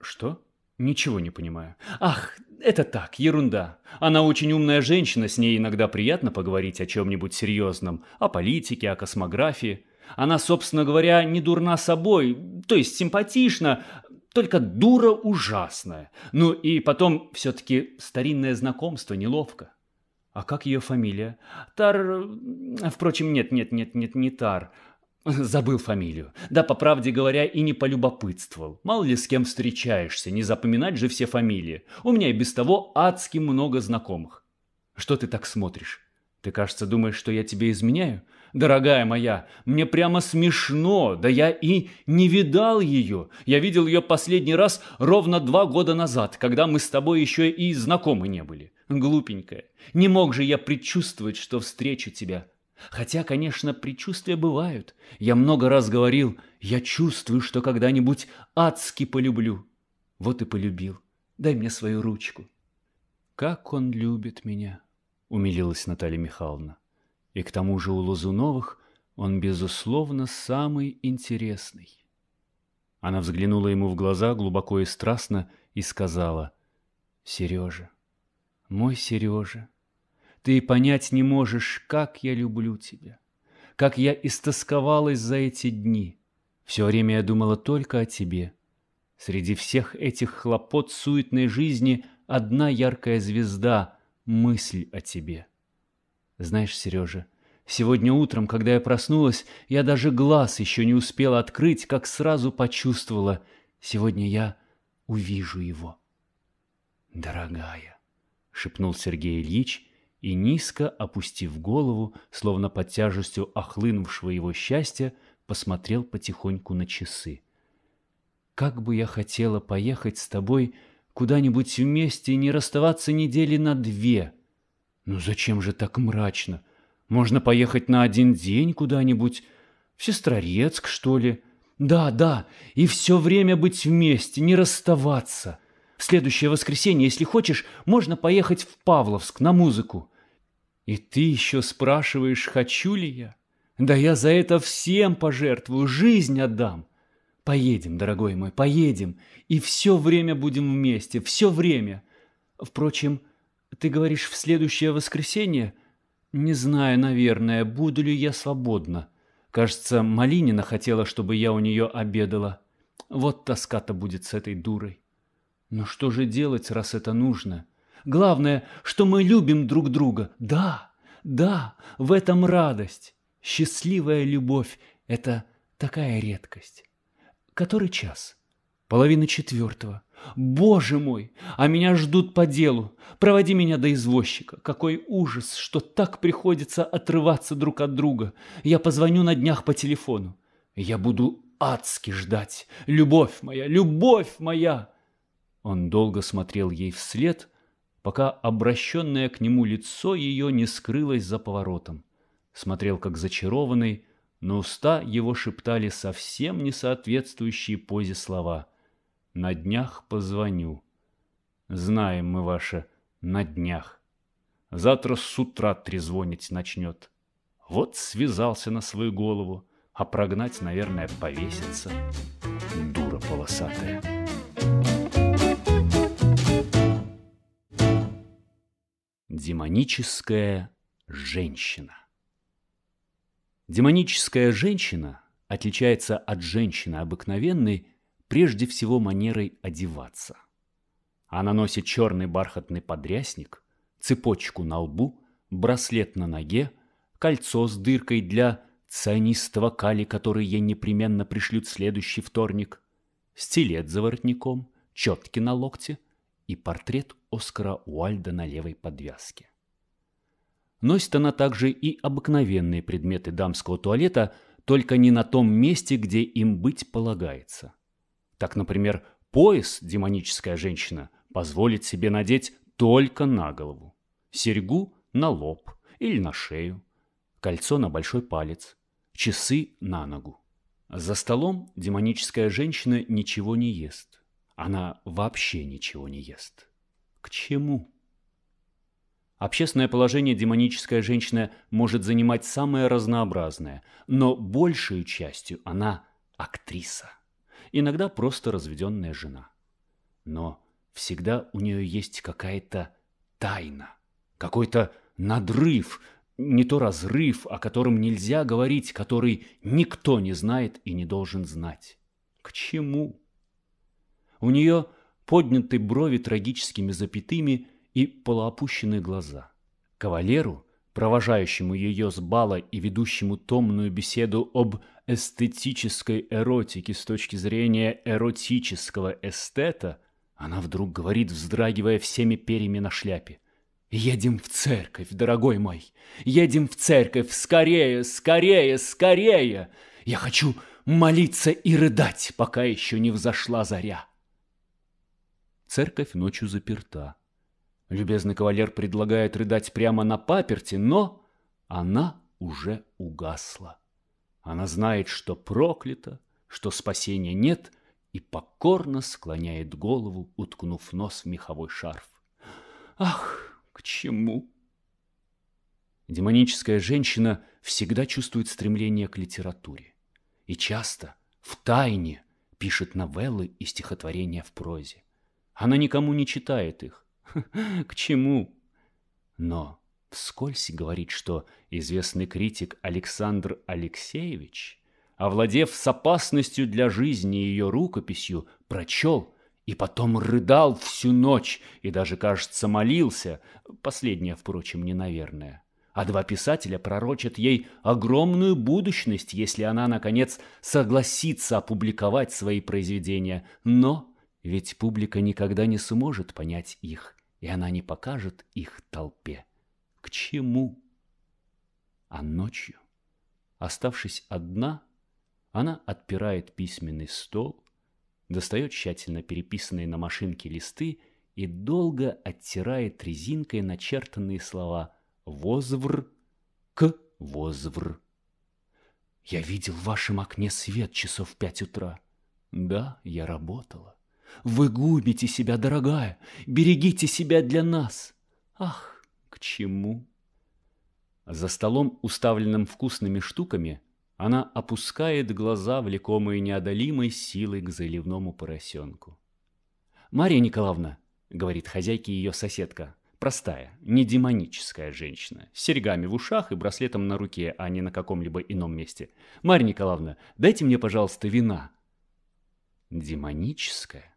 Что? Ничего не понимаю. Ах, это так, ерунда. Она очень умная женщина, с ней иногда приятно поговорить о чем-нибудь серьезном, о политике, о космографии. Она, собственно говоря, не дурна собой, то есть симпатична, только дура ужасная. Ну и потом все-таки старинное знакомство неловко. А как ее фамилия? Тар... Впрочем, нет, нет, нет, нет, не Тар. Забыл фамилию. Да, по правде говоря, и не полюбопытствовал. Мало ли с кем встречаешься, не запоминать же все фамилии. У меня и без того адски много знакомых. Что ты так смотришь? Ты, кажется, думаешь, что я тебе изменяю? Дорогая моя, мне прямо смешно, да я и не видал ее. Я видел ее последний раз ровно два года назад, когда мы с тобой еще и знакомы не были. Глупенькая, не мог же я предчувствовать, что встречу тебя. Хотя, конечно, предчувствия бывают. Я много раз говорил, я чувствую, что когда-нибудь адски полюблю. Вот и полюбил. Дай мне свою ручку. Как он любит меня умилилась Наталья Михайловна. И к тому же у Лазуновых он, безусловно, самый интересный. Она взглянула ему в глаза глубоко и страстно и сказала, «Сережа, мой Сережа, ты понять не можешь, как я люблю тебя, как я истосковалась за эти дни. Все время я думала только о тебе. Среди всех этих хлопот суетной жизни одна яркая звезда — мысль о тебе. Знаешь, Сережа, сегодня утром, когда я проснулась, я даже глаз еще не успела открыть, как сразу почувствовала, сегодня я увижу его. Дорогая, шепнул Сергей Ильич и, низко опустив голову, словно под тяжестью охлынувшего его счастья, посмотрел потихоньку на часы. Как бы я хотела поехать с тобой куда-нибудь вместе и не расставаться недели на две. Ну зачем же так мрачно? Можно поехать на один день куда-нибудь, в Сестрорецк, что ли. Да, да, и все время быть вместе, не расставаться. В следующее воскресенье, если хочешь, можно поехать в Павловск на музыку. И ты еще спрашиваешь, хочу ли я? Да я за это всем пожертвую, жизнь отдам. Поедем, дорогой мой, поедем, и все время будем вместе, все время. Впрочем, ты говоришь в следующее воскресенье? Не знаю, наверное, буду ли я свободна. Кажется, Малинина хотела, чтобы я у нее обедала. Вот тоска-то будет с этой дурой. Но что же делать, раз это нужно? Главное, что мы любим друг друга. Да, да, в этом радость. Счастливая любовь — это такая редкость. Который час? Половина четвертого. Боже мой, а меня ждут по делу. Проводи меня до извозчика. Какой ужас, что так приходится отрываться друг от друга. Я позвоню на днях по телефону. Я буду адски ждать. Любовь моя, любовь моя. Он долго смотрел ей вслед, пока обращенное к нему лицо ее не скрылось за поворотом. Смотрел как зачарованный, но уста его шептали совсем не соответствующие позе слова. «На днях позвоню». «Знаем мы ваше «на днях». Завтра с утра трезвонить начнет. Вот связался на свою голову, а прогнать, наверное, повесится. Дура полосатая. Демоническая женщина Демоническая женщина отличается от женщины обыкновенной прежде всего манерой одеваться. Она носит черный бархатный подрясник, цепочку на лбу, браслет на ноге, кольцо с дыркой для цианистого кали, который ей непременно пришлют следующий вторник, стилет за воротником, четки на локте и портрет Оскара Уальда на левой подвязке. Носит она также и обыкновенные предметы дамского туалета, только не на том месте, где им быть полагается. Так, например, пояс демоническая женщина позволит себе надеть только на голову, серьгу на лоб или на шею, кольцо на большой палец, часы на ногу. За столом демоническая женщина ничего не ест. Она вообще ничего не ест. К чему? Общественное положение демоническая женщина может занимать самое разнообразное, но большей частью она актриса. Иногда просто разведенная жена. Но всегда у нее есть какая-то тайна, какой-то надрыв, не то разрыв, о котором нельзя говорить, который никто не знает и не должен знать. К чему? У нее подняты брови трагическими запятыми и полуопущенные глаза. Кавалеру, провожающему ее с бала и ведущему томную беседу об эстетической эротике с точки зрения эротического эстета, она вдруг говорит, вздрагивая всеми перьями на шляпе. «Едем в церковь, дорогой мой! Едем в церковь! Скорее, скорее, скорее! Я хочу молиться и рыдать, пока еще не взошла заря!» Церковь ночью заперта. Любезный кавалер предлагает рыдать прямо на паперти, но она уже угасла. Она знает, что проклята, что спасения нет, и покорно склоняет голову, уткнув нос в меховой шарф. Ах, к чему? Демоническая женщина всегда чувствует стремление к литературе. И часто, в тайне, пишет новеллы и стихотворения в прозе. Она никому не читает их, К чему? Но вскользь говорит, что известный критик Александр Алексеевич, овладев с опасностью для жизни ее рукописью, прочел и потом рыдал всю ночь и даже, кажется, молился, последнее, впрочем, не наверное. А два писателя пророчат ей огромную будущность, если она, наконец, согласится опубликовать свои произведения. Но ведь публика никогда не сможет понять их и она не покажет их толпе. К чему? А ночью, оставшись одна, она отпирает письменный стол, достает тщательно переписанные на машинке листы и долго оттирает резинкой начертанные слова «возвр» к «возвр». «Я видел в вашем окне свет часов пять утра». «Да, я работала». «Вы губите себя, дорогая, берегите себя для нас». «Ах, к чему?» За столом, уставленным вкусными штуками, она опускает глаза, влекомые неодолимой силой к заливному поросенку. «Мария Николаевна», — говорит хозяйке ее соседка, простая, не демоническая женщина, с серьгами в ушах и браслетом на руке, а не на каком-либо ином месте. «Марья Николаевна, дайте мне, пожалуйста, вина». Демоническая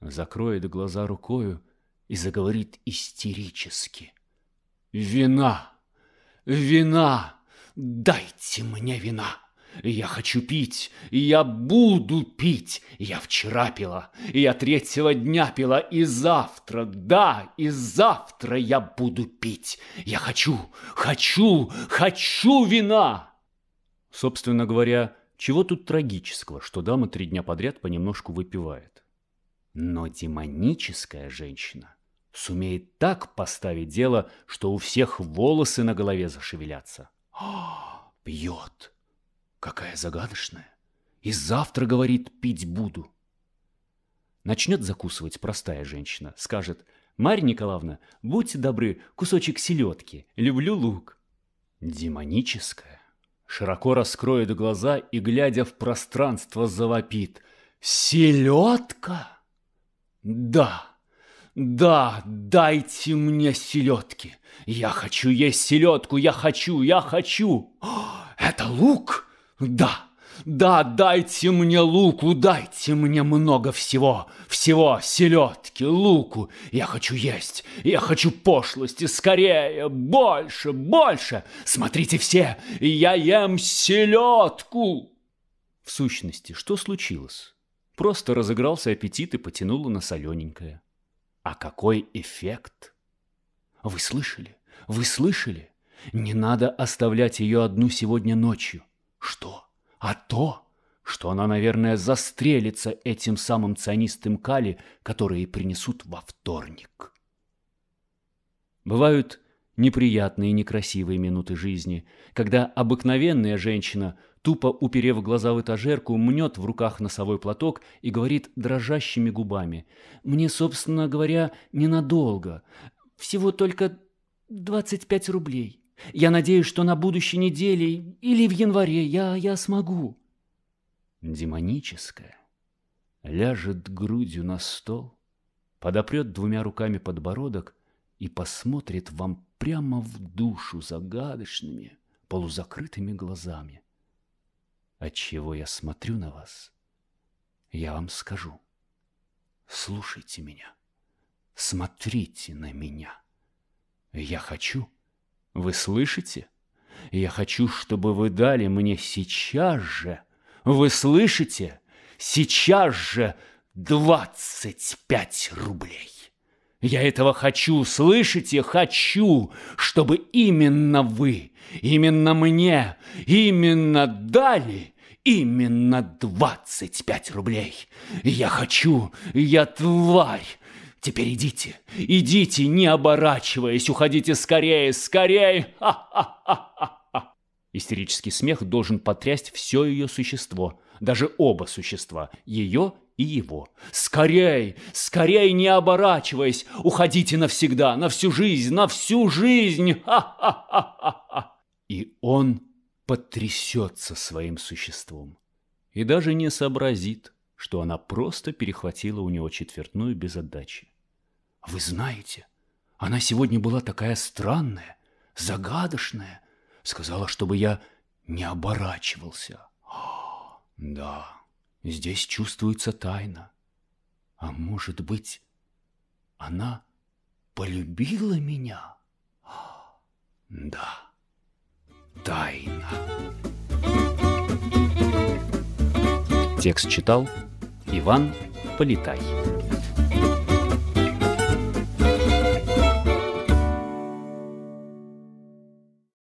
закроет глаза рукою и заговорит истерически. «Вина! Вина! Дайте мне вина!» Я хочу пить, я буду пить. Я вчера пила, и я третьего дня пила, и завтра, да, и завтра я буду пить. Я хочу, хочу, хочу вина. Собственно говоря, чего тут трагического, что дама три дня подряд понемножку выпивает? Но демоническая женщина сумеет так поставить дело, что у всех волосы на голове зашевелятся. А, пьет Какая загадочная. И завтра, говорит, пить буду. Начнет закусывать простая женщина. Скажет, Марья Николаевна, будьте добры, кусочек селедки. Люблю лук. Демоническая. Широко раскроет глаза и, глядя в пространство, завопит. Селедка? Да, да, дайте мне селедки. Я хочу есть селедку, я хочу, я хочу. О, это лук? Да, да, дайте мне луку, дайте мне много всего, всего, селедки, луку. Я хочу есть, я хочу пошлости, скорее, больше, больше. Смотрите все, я ем селедку. В сущности, что случилось? Просто разыгрался аппетит и потянуло на солененькое. А какой эффект? Вы слышали? Вы слышали? Не надо оставлять ее одну сегодня ночью. Что? А то, что она, наверное, застрелится этим самым цианистым кали, которые принесут во вторник. Бывают неприятные некрасивые минуты жизни, когда обыкновенная женщина, тупо уперев глаза в этажерку, мнет в руках носовой платок и говорит дрожащими губами. «Мне, собственно говоря, ненадолго. Всего только двадцать пять рублей. Я надеюсь, что на будущей неделе или в январе я, я смогу. Демоническая ляжет грудью на стол, подопрет двумя руками подбородок и посмотрит вам прямо в душу загадочными, полузакрытыми глазами. Отчего я смотрю на вас, я вам скажу. Слушайте меня, смотрите на меня. Я хочу — вы слышите? Я хочу, чтобы вы дали мне сейчас же, вы слышите? Сейчас же двадцать пять рублей. Я этого хочу, слышите? Хочу, чтобы именно вы, именно мне, именно дали именно двадцать пять рублей. Я хочу, я тварь, Теперь идите, идите, не оборачиваясь, уходите скорее, скорее! Ха-ха-ха-ха! Истерический смех должен потрясть все ее существо, даже оба существа, ее и его. Скорей, скорей, не оборачиваясь, уходите навсегда, на всю жизнь, на всю жизнь! Ха-ха-ха-ха! И он потрясется своим существом и даже не сообразит, что она просто перехватила у него четвертную без отдачи. «Вы знаете, она сегодня была такая странная, загадочная, сказала, чтобы я не оборачивался. Да, здесь чувствуется тайна. А может быть, она полюбила меня? Да, тайна. Текст читал Иван Полетай.